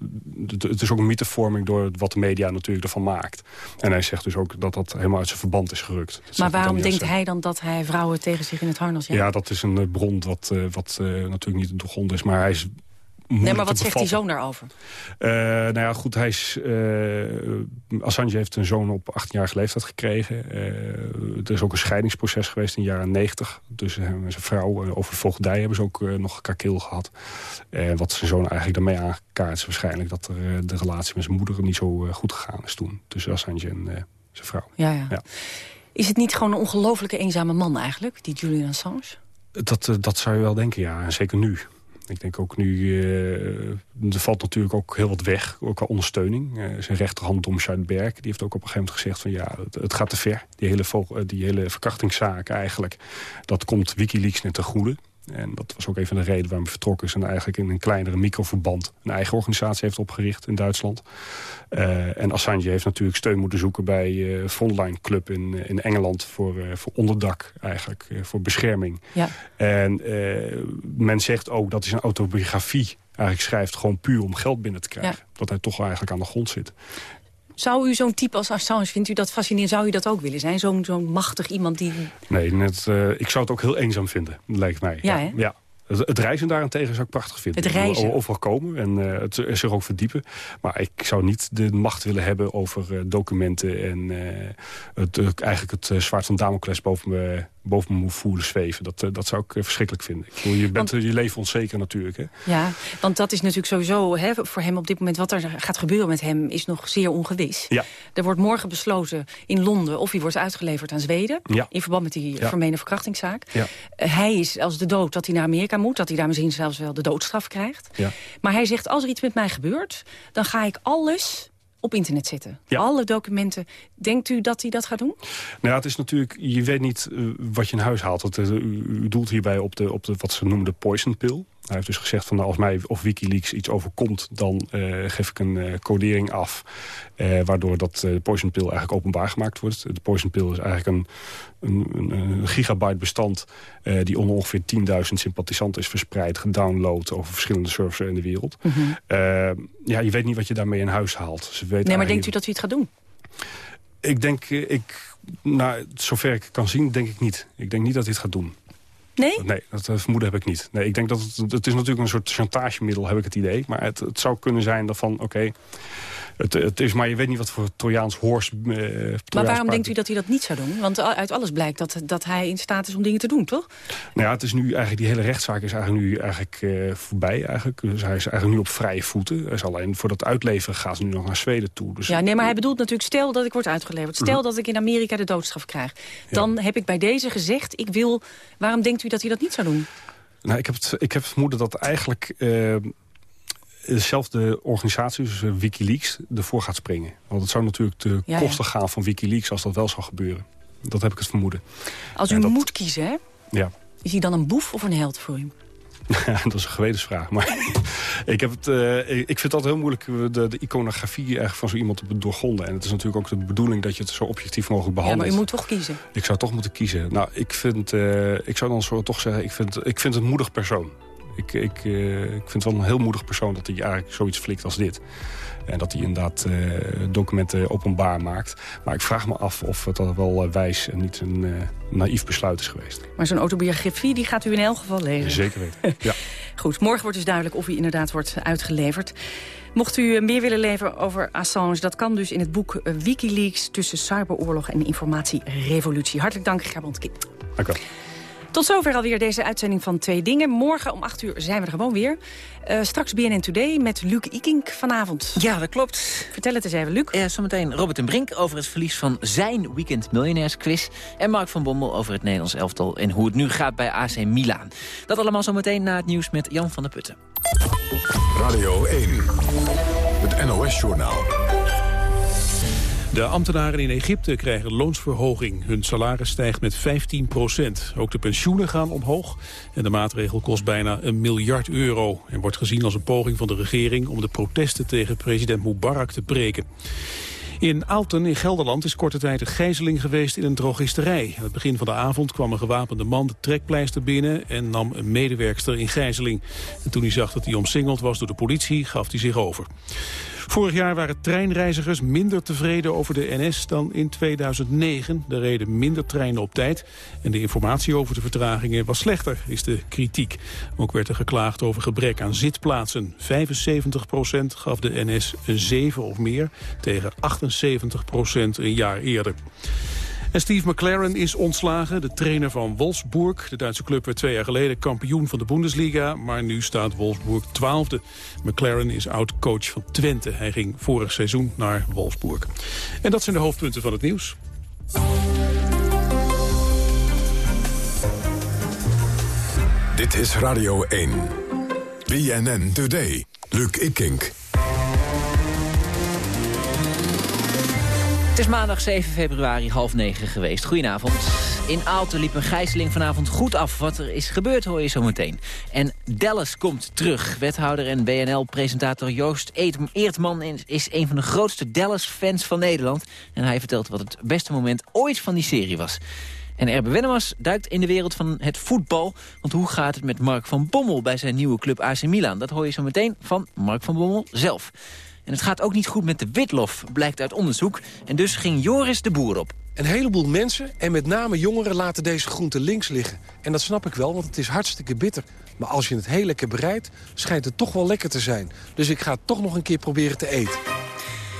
het is ook een mythevorming door wat de media natuurlijk ervan maakt. En hij zegt dus ook dat dat helemaal uit zijn verband is gerukt. Dat maar waarom denkt hij dan dat hij vrouwen tegen zich in het harnas jaagt? Ja, dat is een bron wat, wat natuurlijk niet de grond is. Maar hij is Nee, maar wat zegt die zoon daarover? Uh, nou ja, goed, hij is... Uh, Assange heeft een zoon op 18-jarige leeftijd gekregen. Uh, er is ook een scheidingsproces geweest in de jaren 90. Tussen hem en zijn vrouw. over voogdij hebben ze ook nog kakeel gehad. En wat zijn zoon eigenlijk daarmee aangekaart is waarschijnlijk... dat er, de relatie met zijn moeder niet zo goed gegaan is toen. Tussen Assange en zijn vrouw. Ja, ja, ja. Is het niet gewoon een ongelofelijke eenzame man eigenlijk, die Julian Assange? Dat, dat zou je wel denken, ja. Zeker nu. Ik denk ook nu, uh, er valt natuurlijk ook heel wat weg, ook al ondersteuning. Uh, zijn rechterhand Dom Schuitberg, die heeft ook op een gegeven moment gezegd van ja, het, gaat te ver. Die hele, die hele verkrachtingszaak eigenlijk, dat komt Wikileaks net ten goede. En dat was ook een van de redenen waarom hij vertrokken is... en eigenlijk in een kleinere microverband een eigen organisatie heeft opgericht in Duitsland. Uh, en Assange heeft natuurlijk steun moeten zoeken bij uh, Frontline Club in, in Engeland... voor, uh, voor onderdak eigenlijk, voor bescherming. Ja. En men zegt ook dat hij zijn autobiografie eigenlijk schrijft... gewoon puur om geld binnen te krijgen. Ja. Dat hij toch eigenlijk aan de grond zit. Zou u zo'n type als Assange, vindt u dat fascinerend? Zou u dat ook willen zijn? Zo'n zo'n machtig iemand die... Nee, net, uh, ik zou het ook heel eenzaam vinden, lijkt mij. Ja, ja. ja. Het, het reizen daarentegen zou ik prachtig vinden. Het reizen? Overal komen en uh, het zich ook verdiepen. Maar ik zou niet de macht willen hebben over uh, documenten... en het, eigenlijk het zwaard van Damocles boven me boven me moet voelen zweven. Dat, dat zou ik verschrikkelijk vinden. Ik bedoel, je bent want, je leven onzeker natuurlijk. Hè? Ja, want dat is natuurlijk sowieso hè, voor hem op dit moment... wat er gaat gebeuren met hem is nog zeer ongewis. Ja. Er wordt morgen besloten in Londen of hij wordt uitgeleverd aan Zweden... Ja. in verband met die ja. vermeende verkrachtingszaak. Ja. Uh, hij is als de dood dat hij naar Amerika moet... dat hij daar misschien zelfs wel de doodstraf krijgt. Ja. Maar hij zegt, als er iets met mij gebeurt... dan ga ik alles op internet zetten. Ja. Alle documenten. Denkt u dat hij dat gaat doen? Nou ja, het is natuurlijk, je weet niet uh, wat je in huis haalt. Uh, u, u, doelt hierbij op, de, op de, wat ze noemen de poison pill. Hij heeft dus gezegd van nou, als mij of Wikileaks iets overkomt... dan uh, geef ik een codering af. waardoor dat de poison pill eigenlijk openbaar gemaakt wordt. De poison pill is eigenlijk een, een, een gigabyte bestand... die onder ongeveer 10.000 sympathisanten is verspreid, gedownload... over verschillende servers in de wereld. Mm -hmm. ja, je weet niet wat je daarmee in huis haalt. Ze nee, maar denkt u dat u het gaat doen? Ik denk, ik, nou, zover ik kan zien, denk ik niet. Ik denk niet dat hij het gaat doen. Nee? Nee, dat vermoeden heb ik niet. Nee, ik denk dat het, het is natuurlijk een soort chantagemiddel, heb ik het idee. Maar het, het zou kunnen zijn dat van, oké, okay, het, het is, maar je weet niet wat voor Trojaans. Uh, Trojaans maar waarom denkt u dat hij dat niet zou doen? Want uit alles blijkt dat, dat hij in staat is om dingen te doen, toch? Nou ja, het is nu eigenlijk, die hele rechtszaak is eigenlijk nu eigenlijk uh, voorbij. Eigenlijk. Dus hij is eigenlijk nu op vrije voeten. Hij is alleen voor dat uitleveren gaat hij nu nog naar Zweden toe. Dus ja, nee, maar hij bedoelt natuurlijk, stel dat ik word uitgeleverd. Stel mm. dat ik in Amerika de doodstraf krijg. Dan ja. heb ik bij deze gezegd, ik wil... Waarom denkt u dat hij dat niet zou doen? Nou, ik heb het, ik heb het vermoeden dat eigenlijk... Uh, dezelfde organisatie, dus Wikileaks, ervoor gaat springen. Want het zou natuurlijk de ja, kosten ja. gaan van Wikileaks als dat wel zou gebeuren. Dat heb ik het vermoeden. Als u dat- moet kiezen, hè? Ja. is hij dan een boef of een held voor u? dat is een gewetensvraag. Maar ik, heb het, eh, ik vind het altijd heel moeilijk eh, de, de iconografie eigenlijk van zo iemand te doorgronden. En het is natuurlijk ook de bedoeling dat je het zo objectief mogelijk Ja, behandelt. maar u moet toch kiezen. Ik zou toch moeten kiezen. Nou, ik vind, eh, ik zou dan zo toch zeggen, ik vind, ik vind het een moedig persoon. Ik, ik, eh, ik vind het wel een heel moedig persoon dat hij eigenlijk zoiets flikt als dit. En dat hij inderdaad eh, documenten openbaar maakt. Maar ik vraag me af of het wel eh, wijs en niet een naïef besluit is geweest. Maar zo'n autobiografie die gaat u in elk geval lezen. Zeker weten. Ja. Goed, morgen wordt dus duidelijk of hij inderdaad wordt uitgeleverd. Mocht u meer willen leveren over Assange... dat kan dus in het boek Wikileaks... tussen cyberoorlog en informatierevolutie. Hartelijk dank, Gerbrand Kip. Dank u wel. Tot zover alweer deze uitzending van Twee Dingen. Morgen om 8 uur zijn we er gewoon weer. Eh, straks BNN Today met Luc Ikink vanavond. Ja, dat klopt. Vertel het eens even, Luc. Uh, zometeen Robert en Brink over het verlies van zijn Weekend Miljonairs quiz. En Mark van Bommel over het Nederlands elftal en hoe het nu gaat bij AC Milan. Dat allemaal zometeen na het nieuws met Jan van der Putten. Radio 1, het NOS-journaal. De ambtenaren in Egypte krijgen loonsverhoging. Hun salaris stijgt met 15 procent. Ook de pensioenen gaan omhoog. En de maatregel kost bijna een miljard euro. En wordt gezien als een poging van de regering... om de protesten tegen president Mubarak te breken. In Aalten in Gelderland is korte tijd een gijzeling geweest in een drogisterij. Aan het begin van de avond kwam een gewapende man de trekpleister binnen... en nam een medewerkster in gijzeling. En toen hij zag dat hij omsingeld was door de politie, gaf hij zich over. Vorig jaar waren treinreizigers minder tevreden over de NS dan in 2009. Er reden minder treinen op tijd en de informatie over de vertragingen was slechter, is de kritiek. Ook werd er geklaagd over gebrek aan zitplaatsen. 75% gaf de NS een 7 of meer tegen 78% een jaar eerder. En Steve McLaren is ontslagen, de trainer van Wolfsburg. De Duitse club werd twee jaar geleden kampioen van de Bundesliga... maar nu staat Wolfsburg twaalfde. McLaren is oud-coach van Twente. Hij ging vorig seizoen naar Wolfsburg. En dat zijn de hoofdpunten van het nieuws. Dit is Radio 1. BNN Today. Luc Ikink. Het is maandag 7 februari, half negen geweest. Goedenavond. In Aalten liep een gijzeling vanavond goed af. Wat er is gebeurd hoor je zo meteen. En Dallas komt terug. Wethouder en BNL-presentator Joost Eertman is een van de grootste Dallas-fans van Nederland. En hij vertelt wat het beste moment ooit van die serie was. En Erbe Wennemars duikt in de wereld van het voetbal. Want hoe gaat het met Mark van Bommel bij zijn nieuwe club AC Milan? Dat hoor je zo meteen van Mark van Bommel zelf. En het gaat ook niet goed met de witlof, blijkt uit onderzoek. En dus ging Joris de Boer op. Een heleboel mensen, en met name jongeren, laten deze groente links liggen. En dat snap ik wel, want het is hartstikke bitter. Maar als je het heel lekker bereidt, schijnt het toch wel lekker te zijn. Dus ik ga het toch nog een keer proberen te eten.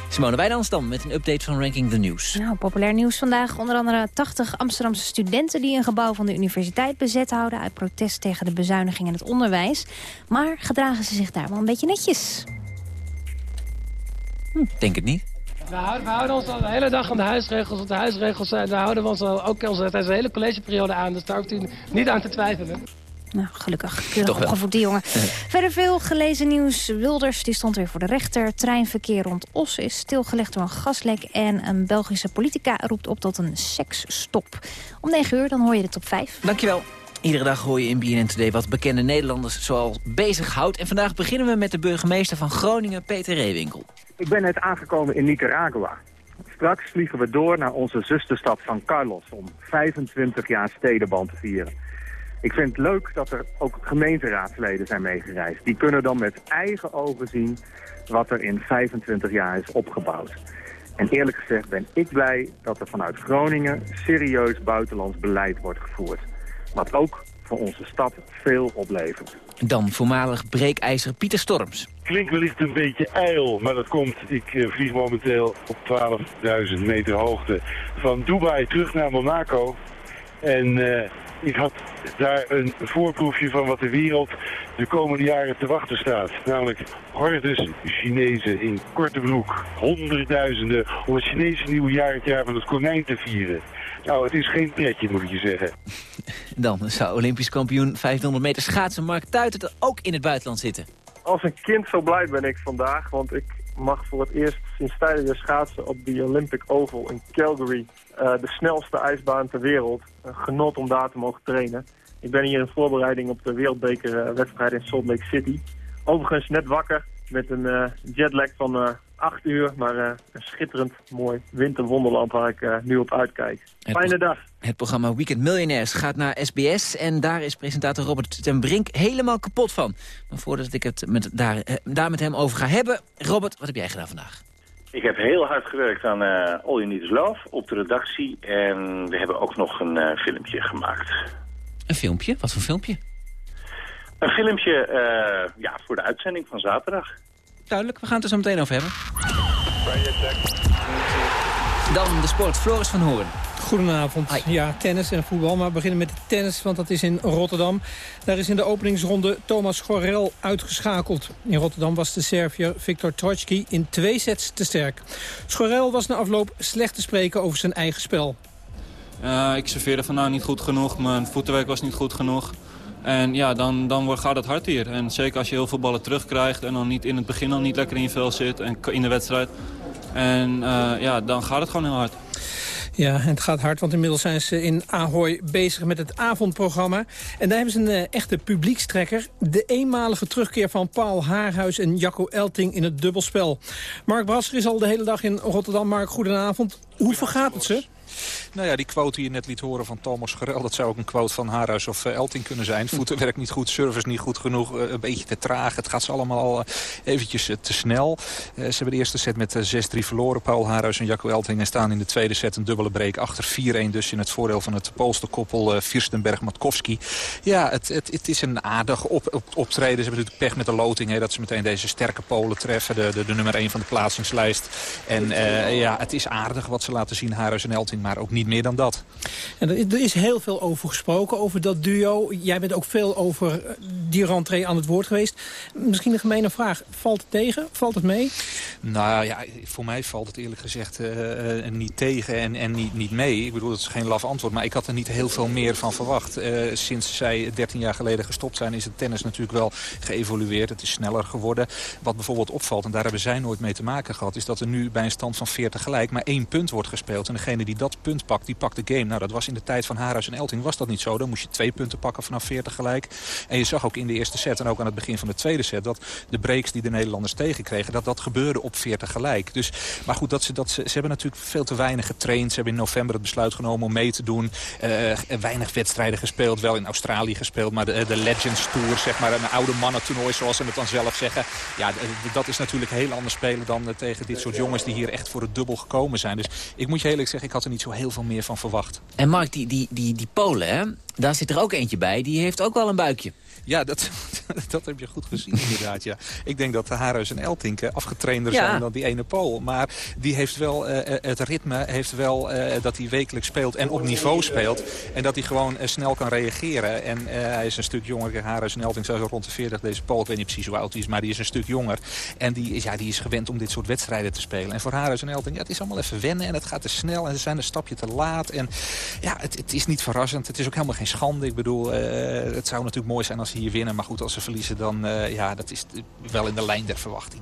Simone Wijnands dan met een update van Ranking the News. Nou, populair nieuws vandaag. Onder andere 80 Amsterdamse studenten die een gebouw van de universiteit bezet houden... uit protest tegen de bezuiniging in het onderwijs. Maar gedragen ze zich daar wel een beetje netjes. Hm, denk het niet. We houden, we houden ons al de hele dag aan de huisregels. Want de huisregels zijn, daar houden we ons al, ook al tijdens de hele collegeperiode aan. Dus daar hoeft u niet aan te twijfelen. Nou, gelukkig. Keurig Toch wel. opgevoed, die jongen. Verder veel gelezen nieuws. Wilders die stond weer voor de rechter. Treinverkeer rond Os is stilgelegd door een gaslek. En een Belgische politica roept op tot een seksstop. Om 9 uur dan hoor je de top 5. Dankjewel. Iedere dag hoor je in BNN Today wat bekende Nederlanders zoal bezighoudt. En vandaag beginnen we met de burgemeester van Groningen, Peter Reewinkel. Ik ben net aangekomen in Nicaragua. Straks vliegen we door naar onze zusterstad San Carlos om 25 jaar stedenband te vieren. Ik vind het leuk dat er ook gemeenteraadsleden zijn meegereisd. Die kunnen dan met eigen ogen zien wat er in 25 jaar is opgebouwd. En eerlijk gezegd ben ik blij dat er vanuit Groningen serieus buitenlands beleid wordt gevoerd. Wat ook voor onze stad veel oplevert. Dan voormalig breekijzer Pieter Storms. Klinkt wellicht een beetje ijl, maar dat komt. Ik uh, vlieg momenteel op 12.000 meter hoogte van Dubai terug naar Monaco. En uh, ik had daar een voorproefje van wat de wereld de komende jaren te wachten staat. Namelijk hordes Chinezen in korte broek, honderdduizenden, om het Chinese nieuwjaar, het jaar van het konijn te vieren. Nou, het is geen pretje, moet ik je zeggen. Dan zou Olympisch kampioen 500 meter schaatsen Mark Tuitert ook in het buitenland zitten. Als een kind zo blij ben ik vandaag, want ik mag voor het eerst sinds tijden weer schaatsen op de Olympic Oval in Calgary. Eh, de snelste ijsbaan ter wereld. Een genot om daar te mogen trainen. Ik ben hier in voorbereiding op de wereldbekerwedstrijd in Salt Lake City. Overigens net wakker met een eh, jetlag van eh, 8 uur. Maar eh, een schitterend mooi winterwonderland waar ik eh, nu op uitkijk. Fijne dag. Het programma Weekend Millionaires gaat naar SBS. En daar is presentator Robert ten Brink helemaal kapot van. Maar voordat ik het met daar, eh, daar met hem over ga hebben... Robert, wat heb jij gedaan vandaag? Ik heb heel hard gewerkt aan All You Need Is Love op de redactie. En we hebben ook nog een filmpje gemaakt. Een filmpje? Wat voor filmpje? Een filmpje ja, voor de uitzending van zaterdag. Duidelijk, we gaan het er zo meteen over hebben. Dan de sport. Floris van Hoorn. Goedenavond. Ja, tennis en voetbal. Maar we beginnen met de tennis, want dat is in Rotterdam. Daar is in de openingsronde Thomas Gorel uitgeschakeld. In Rotterdam was de Serviër Viktor Trotsky in twee sets te sterk. Schorel was na afloop slecht te spreken over zijn eigen spel. Uh, ik serveerde vandaag niet goed genoeg. Mijn voetenwerk was niet goed genoeg. En ja, dan, dan gaat het hard hier. En zeker als je heel veel ballen terugkrijgt... en dan niet in het begin al niet lekker in je vel zit en in de wedstrijd. En uh, ja, dan gaat het gewoon heel hard. Ja, het gaat hard, want inmiddels zijn ze in Ahoy bezig met het avondprogramma. En daar hebben ze een uh, echte publiekstrekker. De eenmalige terugkeer van Paul Haarhuis en Jacco Elting in het dubbelspel. Mark Brasser is al de hele dag in Rotterdam. Mark, goedenavond. Hoe vergaat het ze? Nou ja, die quote die je net liet horen van Thomas Gerel... dat zou ook een quote van Haarhuis of uh, Elting kunnen zijn. Voetenwerk niet goed, service niet goed genoeg, uh, een beetje te traag. Het gaat ze allemaal uh, eventjes te snel. ze hebben de eerste set met 6-3 verloren. Paul Haarhuis en Jacco Elting en staan in de tweede set een dubbele break achter 4-1. Dus in het voordeel van het Poolse koppel uh, Fürstenberg-Matkowski. Ja, het, het, het, is een aardig op, op, optreden. Ze hebben natuurlijk pech met de loting. Hè, dat ze meteen deze sterke Polen treffen. De, de, de nummer 1 van de plaatsingslijst. En ja, het is aardig wat ze laten zien, Haarhuis en Elting. Maar ook niet meer dan dat. En er is heel veel over gesproken, over dat duo. Jij bent ook veel over die rentree aan het woord geweest. Misschien een gemene vraag. Valt het tegen? Valt het mee? Nou ja, voor mij valt het eerlijk gezegd uh, uh, niet tegen en, en niet, niet mee. Ik bedoel, dat is geen laf antwoord. Maar ik had er niet heel veel meer van verwacht. Uh, sinds zij 13 jaar geleden gestopt zijn is het tennis natuurlijk wel geëvolueerd. Het is sneller geworden. Wat bijvoorbeeld opvalt, en daar hebben zij nooit mee te maken gehad... is dat er nu bij een stand van 40 gelijk maar één punt wordt gespeeld. En degene die dat punt pakt, die pakt de game. Nou, dat was in de tijd van Haarhuis en Elting was dat niet zo. Dan moest je twee punten pakken vanaf 40 gelijk. En je zag ook in de eerste set en ook aan het begin van de tweede set... dat de breaks die de Nederlanders tegenkregen, dat dat gebeurde op 40 gelijk. Dus, maar goed, dat ze, dat ze, ze hebben natuurlijk veel te weinig getraind. Ze hebben in november het besluit genomen om mee te doen. Uh, weinig wedstrijden gespeeld, wel in Australië gespeeld. Maar de, de Legends Tour, zeg maar, een oude mannentoernooi zoals ze het dan zelf zeggen. Ja, dat is natuurlijk heel anders spelen dan tegen dit soort jongens die hier echt voor het dubbel gekomen zijn. Dus ik moet je eerlijk zeggen, ik had er niet zo heel veel meer van verwacht. En Mark, die, die, die, die Polen, hè? daar zit er ook eentje bij. Die heeft ook wel een buikje. Ja, dat, dat heb je goed gezien inderdaad. Ja. Ik denk dat de Haarhuis en Eltink afgetrainder ja. zijn dan die ene Pool. Maar die heeft wel uh, het ritme, heeft wel uh, dat hij wekelijks speelt en op niveau speelt. En dat hij gewoon uh, snel kan reageren. En hij is een stuk jonger. Haarhuis en Eltink zijn rond de 40. Deze Pool, ik weet niet precies hoe oud hij is, maar die is een stuk jonger. En die is, ja, die is gewend om dit soort wedstrijden te spelen. En voor Haarhuis en Eltink, ja, het is allemaal even wennen. En het gaat te snel en ze zijn een stapje te laat. En ja, het, het is niet verrassend. Het is ook helemaal geen schande. Ik bedoel, het zou natuurlijk mooi zijn als hij hier winnen. Maar goed, als ze verliezen, dan uh, ja, dat is wel in de lijn der verwachting.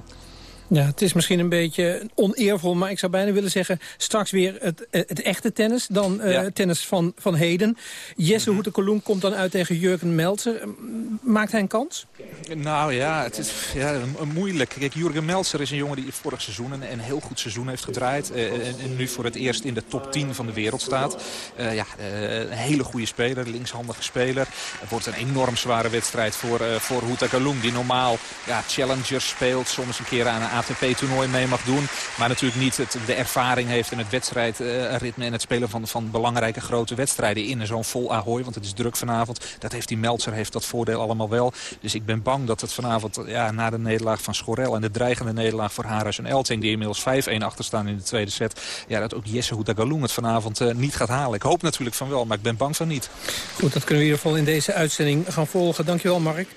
Ja, het is misschien een beetje oneervol, maar ik zou bijna willen zeggen... straks weer het, het echte tennis, dan uh, ja. tennis van, van heden. Jesse mm -hmm. komt dan uit tegen Jurgen Meltzer. Maakt hij een kans? Nou ja, het is ja, moeilijk. Kijk, Jurgen Meltzer is een jongen die vorig seizoen een, een heel goed seizoen heeft gedraaid. Uh, en, en, nu voor het eerst in de top 10 van de wereld staat. Uh, ja, een hele goede speler, linkshandige speler. Het wordt een enorm zware wedstrijd voor, voor Huta Galung, die normaal ja, challengers speelt. Soms een keer aan een ATP-toernooi mee mag doen. Maar natuurlijk niet het, de ervaring heeft en het wedstrijdritme en het spelen van, van belangrijke grote wedstrijden in zo'n vol Ahoy. Want het is druk vanavond. Dat heeft die Meltzer, heeft dat voordeel allemaal wel. Dus ik ben bang dat het vanavond ja, na de nederlaag van Schorel en de dreigende nederlaag voor Haras en Elting, die inmiddels 5-1 achter staan in de tweede set, ja, dat ook Jesse Houtagaloen het vanavond uh, niet gaat halen. Ik hoop natuurlijk van wel, maar ik ben bang van niet. Goed, dat kunnen we in ieder geval in deze uitzending gaan volgen. Dankjewel, Mark.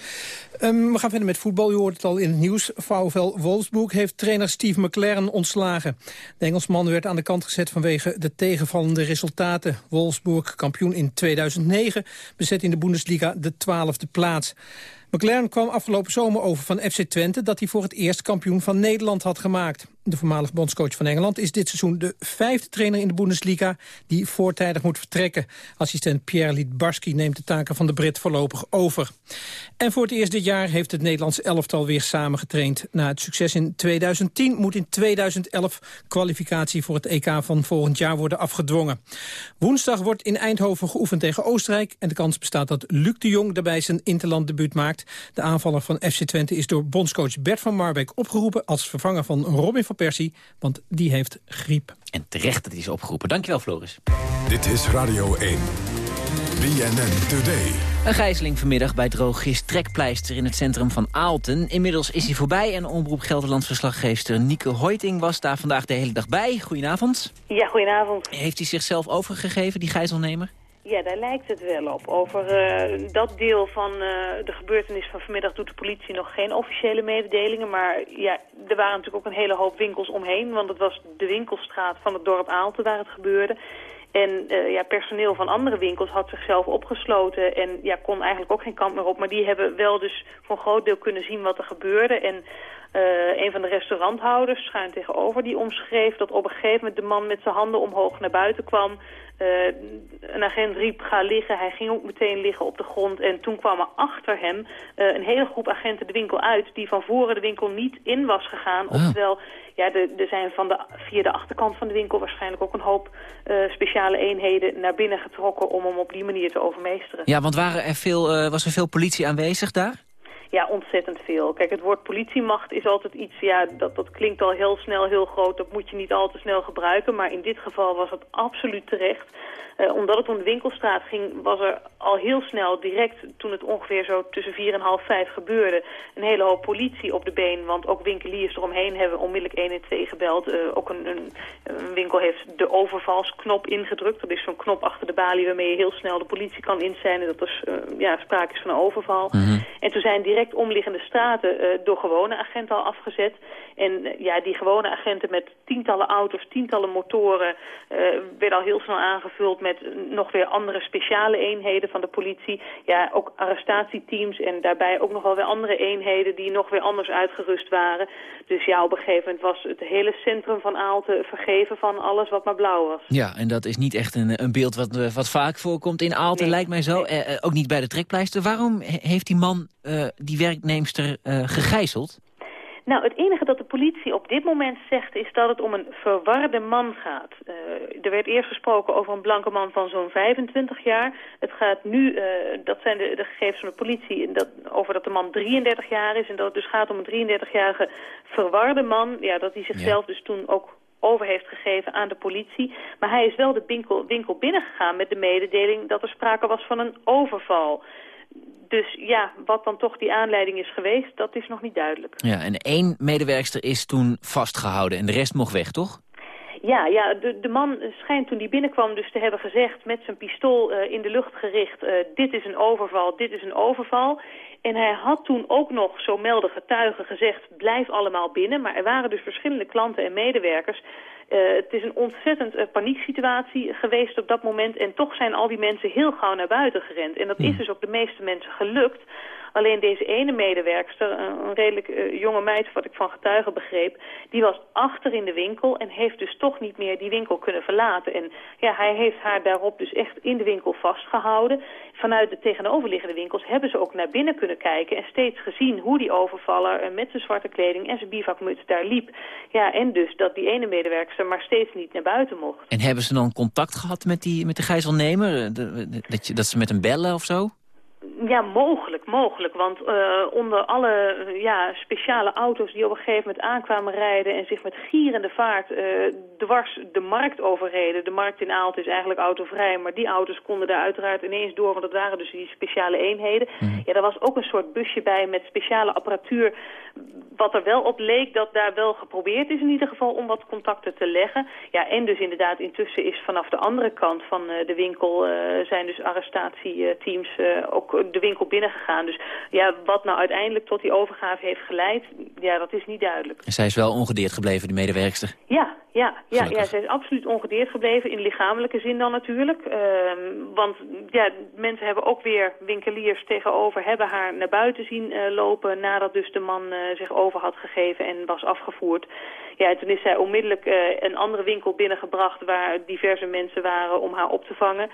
Um, we gaan verder met voetbal. U hoort het al in het nieuws. VfL Wolfsburg heeft trainer Steve McLaren ontslagen. De Engelsman werd aan de kant gezet vanwege de tegenvallende resultaten. Wolfsburg, kampioen in 2009, bezet in de Bundesliga de twaalfde plaats. McLaren kwam afgelopen zomer over van FC Twente... dat hij voor het eerst kampioen van Nederland had gemaakt. de voormalig bondscoach van Engeland... is dit seizoen de vijfde trainer in de Bundesliga... die voortijdig moet vertrekken. Assistent Pierre Lietbarski neemt de taken van de Brit voorlopig over. En voor het eerst dit jaar heeft het Nederlands elftal weer samengetraind. Na het succes in 2010 moet in 2011 kwalificatie voor het EK van volgend jaar worden afgedwongen. Woensdag wordt in Eindhoven geoefend tegen Oostenrijk... en de kans bestaat dat Luc de Jong daarbij zijn interlanddebuut maakt. De aanvaller van FC Twente is door bondscoach Bert van Marbeek opgeroepen... als vervanger van Robin van Persie, want die heeft griep. En terecht dat hij is opgeroepen. Dankjewel, Floris. Dit is Radio 1. BNN Today. Een gijzeling vanmiddag bij drogist Trekpleister in het centrum van Aalten. Inmiddels is hij voorbij en Omroep Gelderland verslaggeefster Nieke Hoiting was daar vandaag de hele dag bij. Goedenavond. Ja, goedenavond. Heeft hij zichzelf overgegeven, die gijzelnemer? Ja, daar lijkt het wel op. Over uh, dat deel van uh, de gebeurtenis van vanmiddag doet de politie nog geen officiële mededelingen. Maar ja, er waren natuurlijk ook een hele hoop winkels omheen. Want het was de winkelstraat van het dorp Aalten waar het gebeurde. En uh, ja, personeel van andere winkels had zichzelf opgesloten en ja, kon eigenlijk ook geen kant meer op. Maar die hebben wel dus voor een groot deel kunnen zien wat er gebeurde. En een van de restauranthouders, schuin tegenover, die omschreef dat op een gegeven moment de man met zijn handen omhoog naar buiten kwam. Uh, een agent riep, ga liggen. Hij ging ook meteen liggen op de grond. En toen kwam er achter hem uh, een hele groep agenten de winkel uit... die van voren de winkel niet in was gegaan. Ah. Oftewel, ja, er zijn van de, via de achterkant van de winkel... waarschijnlijk ook een hoop uh, speciale eenheden naar binnen getrokken... om hem op die manier te overmeesteren. Ja, want waren er veel, was er veel politie aanwezig daar? Ja, ontzettend veel. Kijk, het woord politiemacht is altijd iets, ja, dat, dat klinkt al heel snel, heel groot. Dat moet je niet al te snel gebruiken. Maar in dit geval was het absoluut terecht. Uh, omdat het om de winkelstraat ging, was er al heel snel, direct toen het ongeveer zo tussen vier en half vijf gebeurde, een hele hoop politie op de been. Want ook winkeliers eromheen hebben onmiddellijk 1 en 2 gebeld. Uh, ook een, een, een, winkel heeft de overvalsknop ingedrukt. Dat is zo'n knop achter de balie waarmee je heel snel de politie kan inzijnen. Dat er uh, ja, sprake is van een overval. Mm -hmm. En toen zijn direct omliggende straten door gewone agenten al afgezet. En ja, die gewone agenten met tientallen auto's, tientallen motoren, werden al heel snel aangevuld met met nog weer andere speciale eenheden van de politie. Ja, ook arrestatieteams en daarbij ook nog wel weer andere eenheden die nog weer anders uitgerust waren. Dus ja, op een gegeven moment was het hele centrum van Aalten vergeven van alles wat maar blauw was. Ja, en dat is niet echt een, een beeld wat, wat vaak voorkomt in Aalten, nee, lijkt mij zo. Nee. Eh, ook niet bij de trekpleister. Waarom heeft die man uh, die werknemster uh, gegijzeld? Nou, het enige dat de politie op dit moment zegt is dat het om een verwarde man gaat. Uh, er werd eerst gesproken over een blanke man van zo'n 25 jaar. Het gaat nu, uh, dat zijn de, de, gegevens van de politie, dat, over dat de man 33 jaar is. En dat het dus gaat om een 33-jarige verwarde man. Ja, dat hij zichzelf ja. dus toen ook over heeft gegeven aan de politie. Maar hij is wel de winkel, winkel binnengegaan met de mededeling dat er sprake was van een overval. Dus ja, wat dan toch die aanleiding is geweest, dat is nog niet duidelijk. Ja, en één medewerkster is toen vastgehouden en de rest mocht weg, toch? Ja, ja de, de man schijnt toen hij binnenkwam dus te hebben gezegd... met zijn pistool uh, in de lucht gericht... Uh, dit is een overval, dit is een overval. En hij had toen ook nog, zo melden getuigen, gezegd... blijf allemaal binnen. Maar er waren dus verschillende klanten en medewerkers... Uh, het is een ontzettend uh, panieksituatie geweest op dat moment. En toch zijn al die mensen heel gauw naar buiten gerend. En dat is dus ook de meeste mensen gelukt. Alleen deze ene medewerkster, een redelijk uh, jonge meid, wat ik van getuigen begreep, die was achter in de winkel en heeft dus toch niet meer die winkel kunnen verlaten. En ja, hij heeft haar daarop dus echt in de winkel vastgehouden. Vanuit de tegenoverliggende winkels hebben ze ook naar binnen kunnen kijken en steeds gezien hoe die overvaller met zijn zwarte kleding en zijn bivakmuts daar liep. Ja, en dus dat die ene medewerkster maar steeds niet naar buiten mocht. En hebben ze dan contact gehad met, die, met de gijzelnemer? Dat, je, dat ze met hem bellen of zo? Ja, mogelijk, mogelijk. Want uh, onder alle uh, ja, speciale auto's die op een gegeven moment aankwamen rijden... en zich met gierende vaart uh, dwars de markt overreden. De markt in Aalten is eigenlijk autovrij, maar die auto's konden daar uiteraard ineens door... want dat waren dus die speciale eenheden. Mm. Ja, er was ook een soort busje bij met speciale apparatuur... wat er wel op leek dat daar wel geprobeerd is in ieder geval om wat contacten te leggen. Ja, en dus inderdaad intussen is vanaf de andere kant van de winkel... zijn dus arrestatieteams ook ook de winkel binnengegaan. Dus ja, wat nou uiteindelijk tot die overgave heeft geleid, ja, dat is niet duidelijk. En zij is wel ongedeerd gebleven, die medewerkster. Ja, ja, ja, ja, zij is absoluut ongedeerd gebleven, in lichamelijke zin dan natuurlijk. Ehm, want ja, mensen hebben ook weer winkeliers tegenover, hebben haar naar buiten zien eh, lopen... nadat dus de man eh, zich over had gegeven en was afgevoerd. Ja, en toen is zij onmiddellijk eh, een andere winkel binnengebracht... waar diverse mensen waren om haar op te vangen...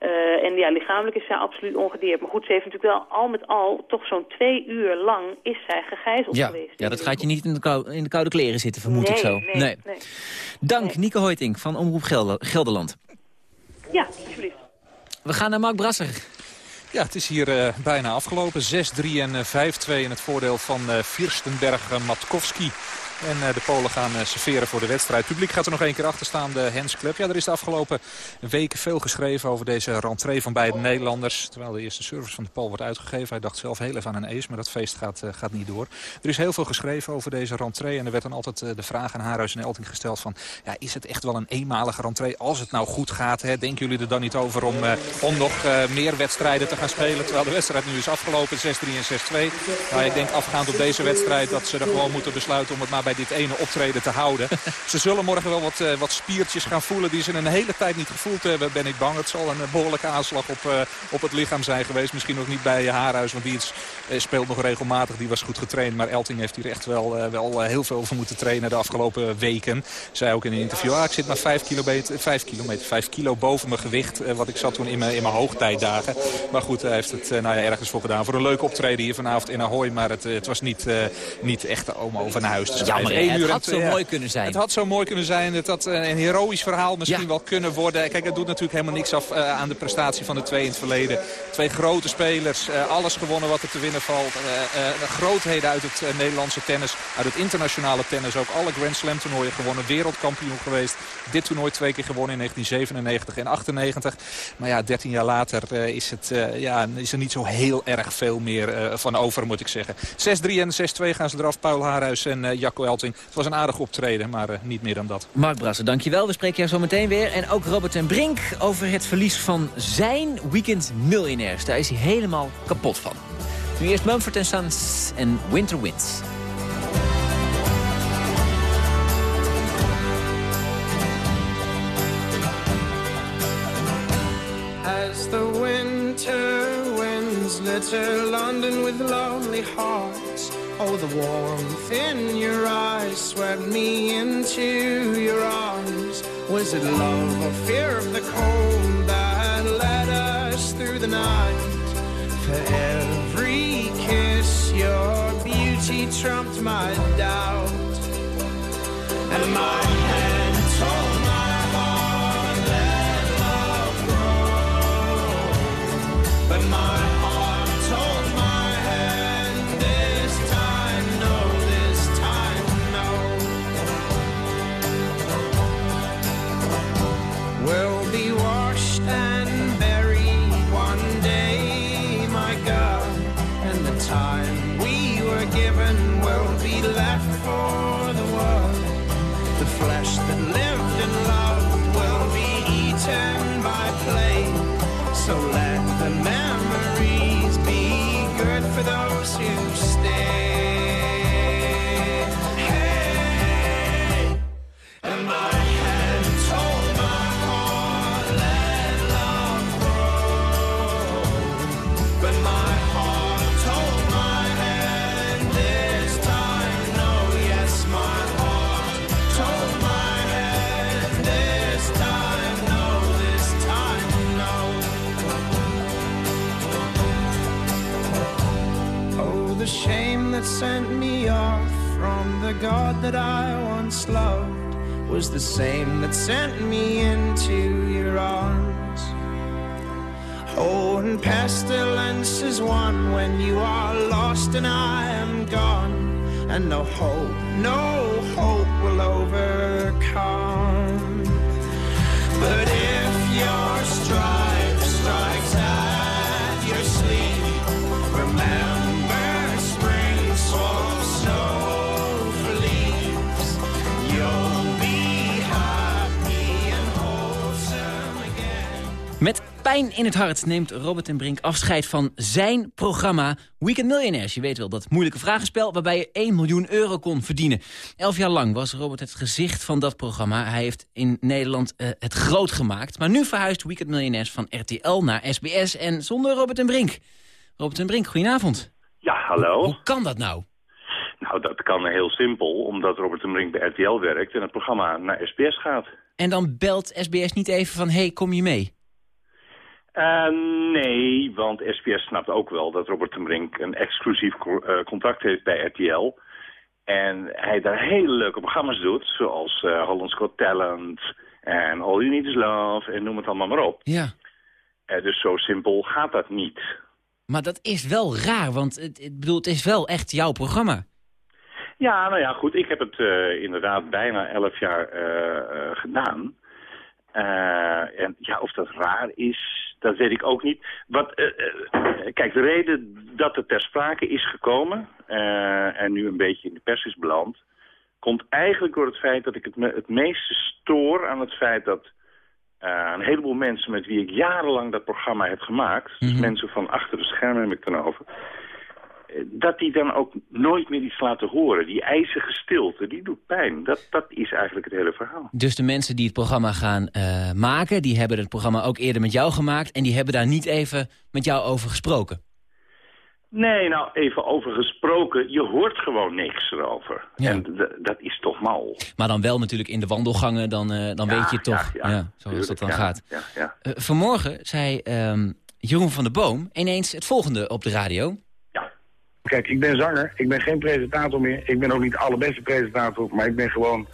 Uh, en ja, lichamelijk is zij absoluut ongedeerd. Maar goed, ze heeft natuurlijk wel al met al toch zo'n twee uur lang is zij gegijzeld ja. geweest. Ja, dat gaat je niet in de, kou in de koude kleren zitten, vermoed nee, ik zo. Nee, nee. nee. Dank, nee. Nico Hoiting van Omroep Gelder Gelderland. Ja, alsjeblieft. We gaan naar Mark Brasser. Ja, het is hier uh, bijna afgelopen. 6-3 en uh, 5-2 in het voordeel van uh, Fürstenberg-Matkowski. En uh, de Polen gaan serveren voor de wedstrijd. Het publiek gaat er nog één keer achter staan, de Hens Club. Ja, er is de afgelopen weken veel geschreven over deze rentree van beide Nederlanders. Terwijl de eerste service van de Pool wordt uitgegeven. Hij dacht zelf heel even aan een ace, maar dat feest gaat, gaat niet door. Er is heel veel geschreven over deze rentree. En er werd dan altijd de vraag aan Haarhuis en Elting gesteld van... Ja, is het echt wel een eenmalige rentree als het nou goed gaat? Hè? Denken jullie er dan niet over om, om nog meer wedstrijden te gaan spelen? Terwijl de wedstrijd nu is afgelopen, 6-3 en 6-2. Nou, ik denk afgaand op deze wedstrijd dat ze er gewoon moeten besluiten om het maar bij dit ene optreden te houden. Ze zullen morgen wel wat, uh, wat spiertjes gaan voelen die ze een hele tijd niet gevoeld hebben, ben ik bang. Het zal een behoorlijke aanslag op, uh, op het lichaam zijn geweest. Misschien nog niet bij Haarhuis, want die is, speelt nog regelmatig. Die was goed getraind, maar Elting heeft hier echt wel, wel heel veel voor moeten trainen de afgelopen weken. Zei ook in een interview, ah, ik zit maar 5 kilometer, 5 kilometer, 5 kilo boven mijn gewicht. wat ik zat toen in mijn, in mijn hoogtijdagen. Maar goed, hij heeft het nou ja, ergens voor gedaan. Voor een leuk optreden hier vanavond in Ahoy. Maar het, het was niet, niet echt om over naar huis te schrijven. Jammer, het had zo mooi kunnen zijn. Het had zo mooi kunnen zijn. Het had een heroïsch verhaal misschien ja. wel kunnen worden. Kijk, het doet natuurlijk helemaal niks af aan de prestatie van de twee in het verleden. Twee grote spelers. Alles gewonnen wat er te winnen valt. Grootheden uit het Nederlandse tennis. Uit het internationale tennis. Ook alle Grand Slam toernooien gewonnen. Wereldkampioen geweest. Dit toernooi twee keer gewonnen in 1997 en 98. Maar ja, 13 jaar later is, het, ja, is er niet zo heel erg veel meer van over, moet ik zeggen. 6-3 en 6-2 gaan ze eraf. Paul Haarhuis en Jacco Elting. Het was een aardig optreden, maar niet meer dan dat. Mark Brasser, dankjewel. We spreken jou zo meteen weer. En ook Robert en Brink over het verlies van zijn weekend miljonairs. Daar is hij helemaal kapot van. Nu eerst Mumford Sons en Winter Winds. Litter London with lonely hearts Oh, the warmth in your eyes swept me into your arms. Was it love or fear of the cold that led us through the night? For every kiss, your beauty trumped my doubt. And my sent me off from the God that I once loved was the same that sent me into your arms. Oh, and pestilence is one when you are lost and I am gone, and no hope, no hope will overcome. Pijn in het hart neemt Robert en Brink afscheid van zijn programma Weekend Millionaires. Je weet wel, dat moeilijke vragenspel waarbij je 1 miljoen euro kon verdienen. Elf jaar lang was Robert het gezicht van dat programma. Hij heeft in Nederland uh, het groot gemaakt. Maar nu verhuist Weekend Millionaires van RTL naar SBS en zonder Robert en Brink. Robert en Brink, goedenavond. Ja, hallo. Hoe kan dat nou? Nou, dat kan heel simpel, omdat Robert en Brink bij RTL werkt en het programma naar SBS gaat. En dan belt SBS niet even van, hey, kom je mee? Uh, nee, want SBS snapt ook wel dat Robert ten Brink een exclusief co uh, contract heeft bij RTL. En hij daar hele leuke programma's doet, zoals uh, Holland's Got Talent en All You Need Is Love en noem het allemaal maar op. Ja. dus zo simpel gaat dat niet. Maar dat is wel raar, want het, het, bedoel, het is wel echt jouw programma. Ja, nou ja, goed. Ik heb het inderdaad bijna elf jaar uh, uh, gedaan. en ja, of dat raar is, dat weet ik ook niet. Wat, kijk, de reden dat het ter sprake is gekomen... en nu een beetje in de pers is beland... komt eigenlijk door het feit dat ik het, me, het meeste stoor aan het feit dat... een heleboel mensen met wie ik jarenlang dat programma heb gemaakt... Mm -hmm. dus mensen van achter de schermen heb ik dan over dat die dan ook nooit meer iets laten horen. Die ijzige stilte, die doet pijn. Dat, dat is eigenlijk het hele verhaal. Dus de mensen die het programma gaan uh, maken... die hebben het programma ook eerder met jou gemaakt... en die hebben daar niet even met jou over gesproken? Nee, nou, even over gesproken. Je hoort gewoon niks erover. Ja. En dat is toch mal. Maar dan wel natuurlijk in de wandelgangen, dan, uh, dan ja, weet je toch. Ja, ja, zoals dat dan gaat. Ja, ja. Uh, vanmorgen zei um, Jeroen van der Boom ineens het volgende op de radio... Kijk, ik ben zanger, ik ben geen presentator meer. Ik ben ook niet de allerbeste presentator, maar ik ben gewoon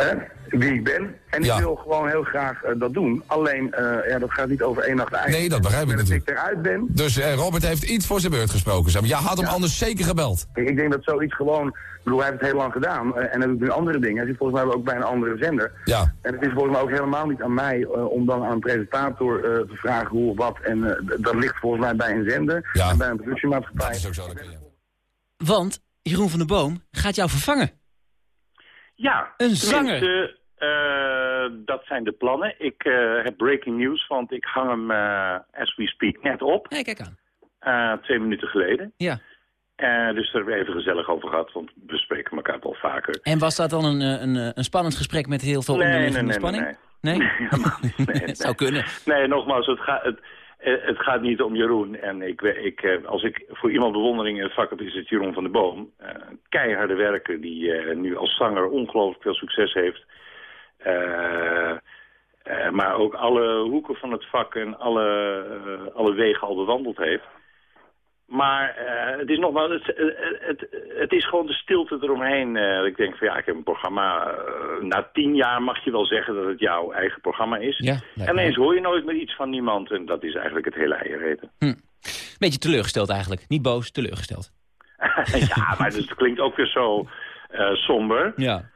uh, wie ik ben. En ja. ik wil gewoon heel graag uh, dat doen. Alleen, uh, ja, dat gaat niet over één nacht ijs. Nee, dat begrijp ik natuurlijk. Dat ik eruit ben. Dus Robert heeft iets voor zijn beurt gesproken. Zeg maar. Ja, had hem Ja. anders zeker gebeld. Ik, ik denk dat zoiets gewoon... Ik bedoel, hij heeft het heel lang gedaan. en hij doet nu andere dingen. Hij zit volgens mij ook bij een andere zender. Ja. En het is volgens mij ook helemaal niet aan mij om dan aan een presentator te vragen hoe of wat. En dat ligt volgens mij bij een zender Ja. en bij een productiemaatschappij. Dat is ook zo. dat. Want Jeroen van der Boom gaat jou vervangen. Ja. Een zanger. eh, dat zijn de plannen. Ik eh, heb breaking news, want ik hang hem, eh, as we speak, net op. Nee, kijk aan. Twee minuten geleden. Ja. Dus daar hebben we even gezellig over gehad, want we spreken elkaar wel vaker. En was dat dan een, een, een spannend gesprek met heel veel Nee, onderliggende nee, nee, spanning? nee, Nee? helemaal niet. Nee, Het zou kunnen. Nee, nogmaals, het gaat, het, het gaat niet om Jeroen. En ik, ik, eh, als ik voor iemand bewondering in het vak heb, is het Jeroen van der Boom. Eh, keiharde werker die eh, nu als zanger ongelooflijk veel succes heeft. Eh, eh, maar ook alle hoeken van het vak en alle, eh, alle wegen al bewandeld heeft. Maar eh, het is nogmaals, het, het, het, het is gewoon de stilte eromheen. eh, dat ik denk van ja, ik heb een programma. eh, na tien jaar mag je wel zeggen dat het jouw eigen programma is. Ja, en ineens hoor je nooit meer iets van niemand. En dat is eigenlijk het hele eierreten. Beetje teleurgesteld eigenlijk. Niet boos, teleurgesteld. ja, maar het klinkt ook weer zo eh, somber. Ja.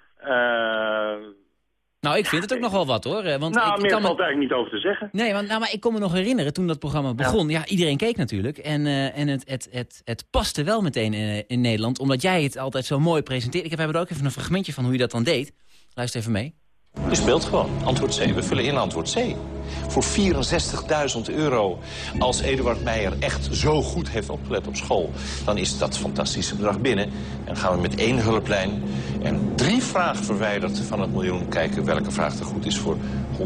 Eh, Nou, ik vind het ook nog wel wat hoor. eh, Want nou, ik, meer kan me- valt eigenlijk niet over te zeggen. Nee, want, nou, maar ik kon me nog herinneren toen dat programma begon. Ja, iedereen keek natuurlijk. En, eh, en het, het, het, het paste wel meteen in, in Nederland. Omdat jij het altijd zo mooi presenteert. Ik heb hebben er ook even een fragmentje van hoe je dat dan deed. Luister even mee. Je speelt gewoon. Antwoord C. We vullen in antwoord C. Voor 64.000 euro, als Eduard Meijer echt zo goed heeft opgelet op school... dan is dat fantastische bedrag binnen. En gaan we met één hulplijn en drie vragen verwijderd van het miljoen... kijken welke vraag er goed is voor 125.000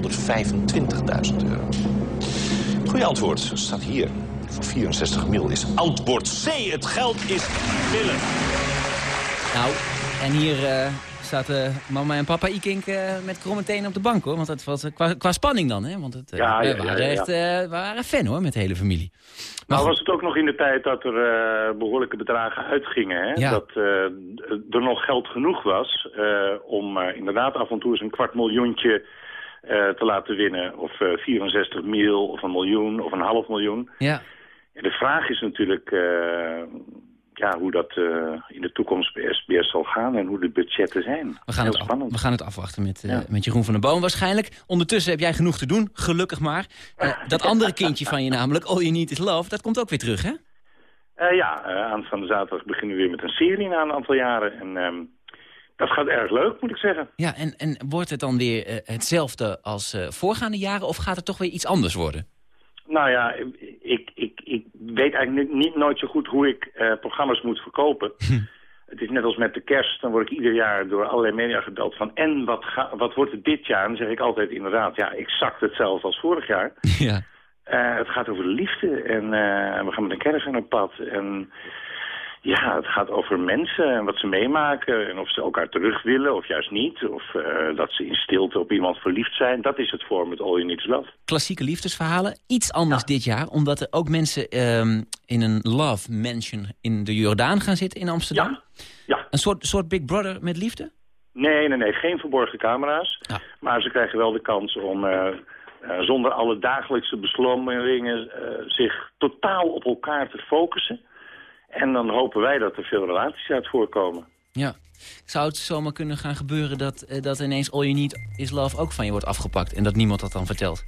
euro. Het goede antwoord staat hier. Voor 64 mil is antwoord C. Het geld is binnen. Nou, en hier eh, zaten mama en papa Ikink eh, met kromme tenen op de bank hoor. Want dat was eh, qua, qua spanning dan, hè. Want het, eh, Ja, we waren ja, echt we waren fan hoor, met de hele familie. Maar Nou was het ook nog in de tijd dat er eh, behoorlijke bedragen uitgingen. Hè? Ja. Dat er nog geld genoeg was om inderdaad af en toe eens een kwart miljoentje te laten winnen. Of eh, 64 mil, of een miljoen, of een half miljoen. ja. En de vraag is natuurlijk ja, hoe dat eh, in de toekomst bij SBS zal gaan en hoe de budgetten zijn. We gaan, Heel het, spannend. we gaan het afwachten met, eh, Ja. met Jeroen van der Boom waarschijnlijk. Ondertussen heb jij genoeg te doen, gelukkig maar. Eh, dat andere kindje van je namelijk, All You Need Is Love, dat komt ook weer terug, hè? Ja, aanstaande zaterdag beginnen we weer met een serie na een aantal jaren. En ehm, dat gaat erg leuk, moet ik zeggen. Ja, en, en wordt het dan weer hetzelfde als voorgaande jaren... of gaat het toch weer iets anders worden? Nou ja, ik weet eigenlijk niet, nooit zo goed hoe ik eh, programma's moet verkopen. Het is net als met de kerst, dan word ik ieder jaar door allerlei media gebeld van... en wat, ga, wat wordt het dit jaar? En dan zeg ik altijd inderdaad, ja, exact hetzelfde als vorig jaar. Ja. Eh, het gaat over liefde en eh, we gaan met een caravan op pad. En ja, het gaat over mensen en wat ze meemaken. En of ze elkaar terug willen of juist niet. Of eh, dat ze in stilte op iemand verliefd zijn. Dat is het voor met All You Need Is Love. Klassieke liefdesverhalen. Iets anders dit jaar, omdat er ook mensen ehm, in een love mansion in de Jordaan gaan zitten in Amsterdam. Ja. Een soort, soort Big Brother met liefde? Nee, nee, nee. Geen verborgen camera's. Maar ze krijgen wel de kans om... eh, eh, zonder alle dagelijkse beslommeringen zich totaal op elkaar te focussen. En dan hopen wij dat er veel relaties uit voorkomen. Ja. Zou het zomaar kunnen gaan gebeuren dat, eh, dat ineens All You Need Is Love ook van je wordt afgepakt... en dat niemand dat dan vertelt?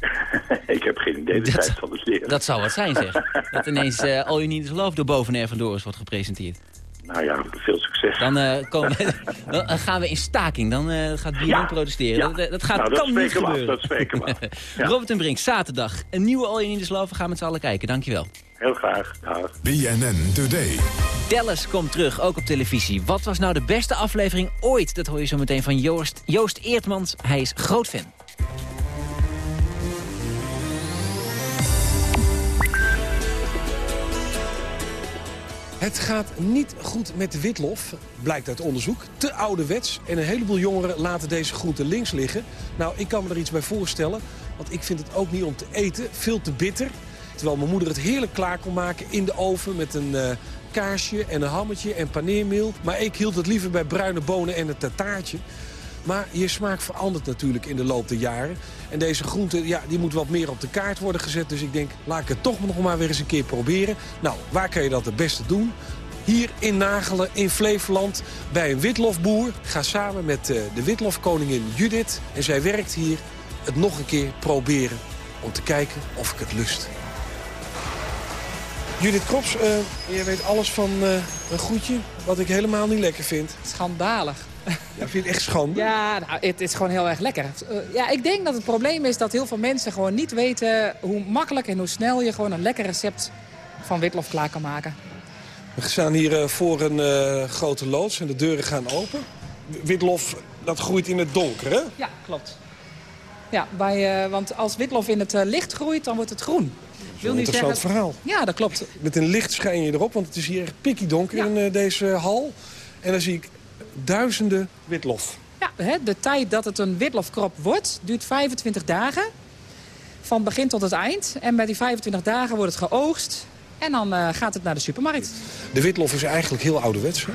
ik heb geen idee, de Dat- tijd van het leren. Dat zou wat zijn, zeg. dat ineens eh, All You Need Is Love door boven en Doris wordt gepresenteerd. Nou ja, veel succes. Dan, eh, komen, dan gaan we in staking. Dan eh, gaat BNN Ja, protesteren. ja. Dat, dat gaat, Nou, dat kan niet af, gebeuren. dat spreken we. Ja. Robert en Brink, zaterdag. Een nieuwe All Need Is Love. We gaan met z'n allen kijken. Dankjewel. Heel graag. Dag. BNN Today. Dallas komt terug, ook op televisie. Wat was nou de beste aflevering ooit? Dat hoor je zo meteen van Joost, Joost Eertmans. Hij is groot fan. Het gaat niet goed met witlof, blijkt uit onderzoek. Te ouderwets en een heleboel jongeren laten deze groente links liggen. Nou, ik kan me er iets bij voorstellen, want ik vind het ook niet om te eten. Veel te bitter. Terwijl mijn moeder het heerlijk klaar kon maken in de oven met een eh, kaarsje en een hammetje en paneermeel. Maar ik hield het liever bij bruine bonen en een tataartje. Maar je smaak verandert natuurlijk in de loop der jaren. En deze groente ja, die moet wat meer op de kaart worden gezet. Dus ik denk, laat ik het toch nog maar weer eens een keer proberen. Nou, waar kan je dat het beste doen? Hier in Nagelen, in Flevoland, bij een witlofboer. Ga samen met eh, de witlofkoningin Judith. En zij werkt hier het nog een keer proberen. Om te kijken of ik het lust. Judith Krops, eh jij weet alles van eh, een goedje wat ik helemaal niet lekker vind. Schandalig. Ja, vind je het echt schande? Ja, nou, het is gewoon heel erg lekker. Eh, ja, ik denk dat het probleem is dat heel veel mensen gewoon niet weten... hoe makkelijk en hoe snel je gewoon een lekker recept van witlof klaar kan maken. We staan hier eh, voor een eh, grote loods en de deuren gaan open. Witlof, dat groeit in het donker, hè? Ja, klopt. Ja, bij, want als witlof in het licht groeit, dan wordt het groen. Wil een interessant verhaal. Ja, dat klopt. Met een licht schijn je erop, want het is hier echt pikkie donker in deze hal. En dan zie ik duizenden witlof. Ja, hè, de tijd dat het een witlofkrop wordt, duurt 25 dagen. Van begin tot het eind. En bij die 25 dagen wordt het geoogst. En dan eh, gaat het naar de supermarkt. De witlof is eigenlijk heel ouderwets, hè?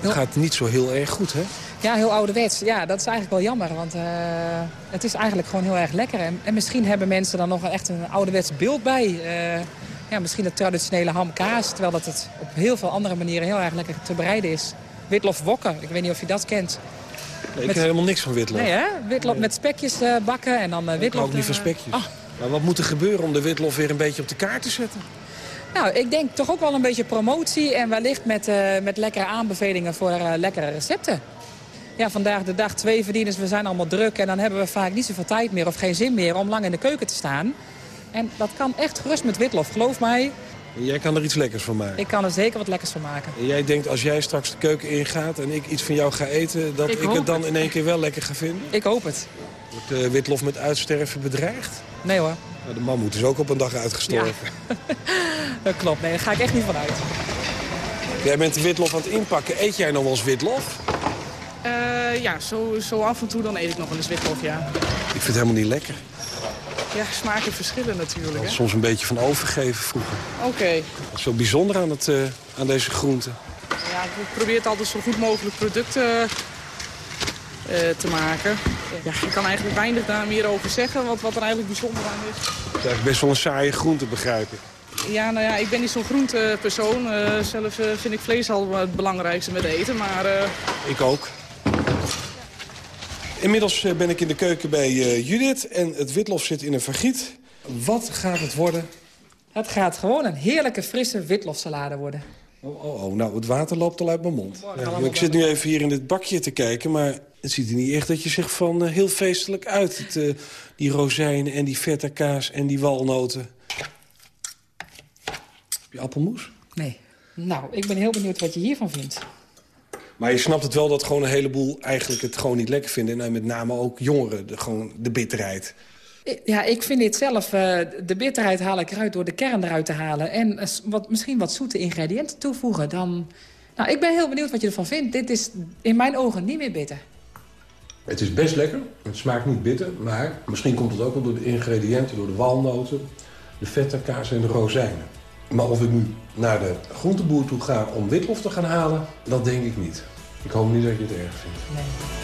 Het gaat niet zo heel erg goed, hè? Ja, heel ouderwets. Ja, dat is eigenlijk wel jammer. Want eh, het is eigenlijk gewoon heel erg lekker. En, en misschien hebben mensen dan nog echt een ouderwets beeld bij. Eh, ja, misschien het traditionele hamkaas. Terwijl dat het op heel veel andere manieren heel erg lekker te bereiden is. Witlof wokken. Ik weet niet of je dat kent. Nee, ik Met- ken helemaal niks van witlof. Nee, hè? Witlof met spekjes eh, bakken en dan eh, Ik witlof... hou ook niet van er- spekjes. Maar wat moet er gebeuren om de witlof weer een beetje op de kaart te zetten? Nou, ik denk toch ook wel een beetje promotie en wellicht met, eh, met lekkere aanbevelingen voor eh, lekkere recepten. Ja, vandaag de dag twee verdieners, we zijn allemaal druk en dan hebben we vaak niet zoveel tijd meer of geen zin meer om lang in de keuken te staan. En dat kan echt gerust met witlof, geloof mij. Jij kan er iets lekkers van maken. Ik kan er zeker wat lekkers van maken. En jij denkt als jij straks de keuken ingaat en ik iets van jou ga eten... dat Ik het dan het. in één keer wel lekker ga vinden? Ik hoop het. Wordt eh, witlof met uitsterven bedreigd? Nee hoor, Nou, de mammoet is ook op een dag uitgestorven. dat klopt. Nee, daar ga ik echt niet van uit. Jij bent de witlof aan het inpakken. Eet jij nog wel eens witlof? Eh, ja, zo, zo af en toe dan eet ik nog wel eens witlof, ja. Ik vind het helemaal niet lekker. Ja, smaken verschillen natuurlijk, hè. Soms een beetje van overgeven vroeger. Oké. Wat is zo bijzonder aan, het, eh, aan deze groente? Ja, ik probeer het altijd zo goed mogelijk product eh, te maken. Ja, ik kan eigenlijk weinig daar meer over zeggen, wat, wat er eigenlijk bijzonder aan is. Het is eigenlijk best wel een saaie groente, begrijp ik. Ja, nou ja, ik ben niet zo'n groentepersoon. Eh zelf vind ik vlees al het belangrijkste met eten, maar... Ik ook. Inmiddels eh, ben ik in de keuken bij eh, Judith en het witlof zit in een vergiet. Wat gaat het worden? Het gaat gewoon een heerlijke frisse witlofsalade worden. Oh, oh, oh, nou, het water loopt al uit mijn mond. Ja, ik zit nu even hier in dit bakje te kijken, maar het ziet er niet echt dat je zegt van eh, heel feestelijk uit. Het, die rozijnen en die feta kaas en die walnoten. Heb je appelmoes? Nee. Nou, ik ben heel benieuwd wat je hiervan vindt. Maar je snapt het wel dat gewoon een heleboel eigenlijk het gewoon niet lekker vinden. En met name ook jongeren, de, gewoon de bitterheid. Ja, ik vind dit zelf, uh, de bitterheid haal ik eruit door de kern eruit te halen. En uh, wat, misschien wat zoete ingrediënten toevoegen. Dan... Nou, ik ben heel benieuwd wat je ervan vindt. Dit is in mijn ogen niet meer bitter. Het is best lekker. Het smaakt niet bitter. Maar misschien komt het ook wel door de ingrediënten, door de walnoten, de feta kaas en de rozijnen. Maar of ik nu naar de groenteboer toe ga om witlof te gaan halen, dat denk ik niet. Ik hoop niet dat je het erg vindt. Nee.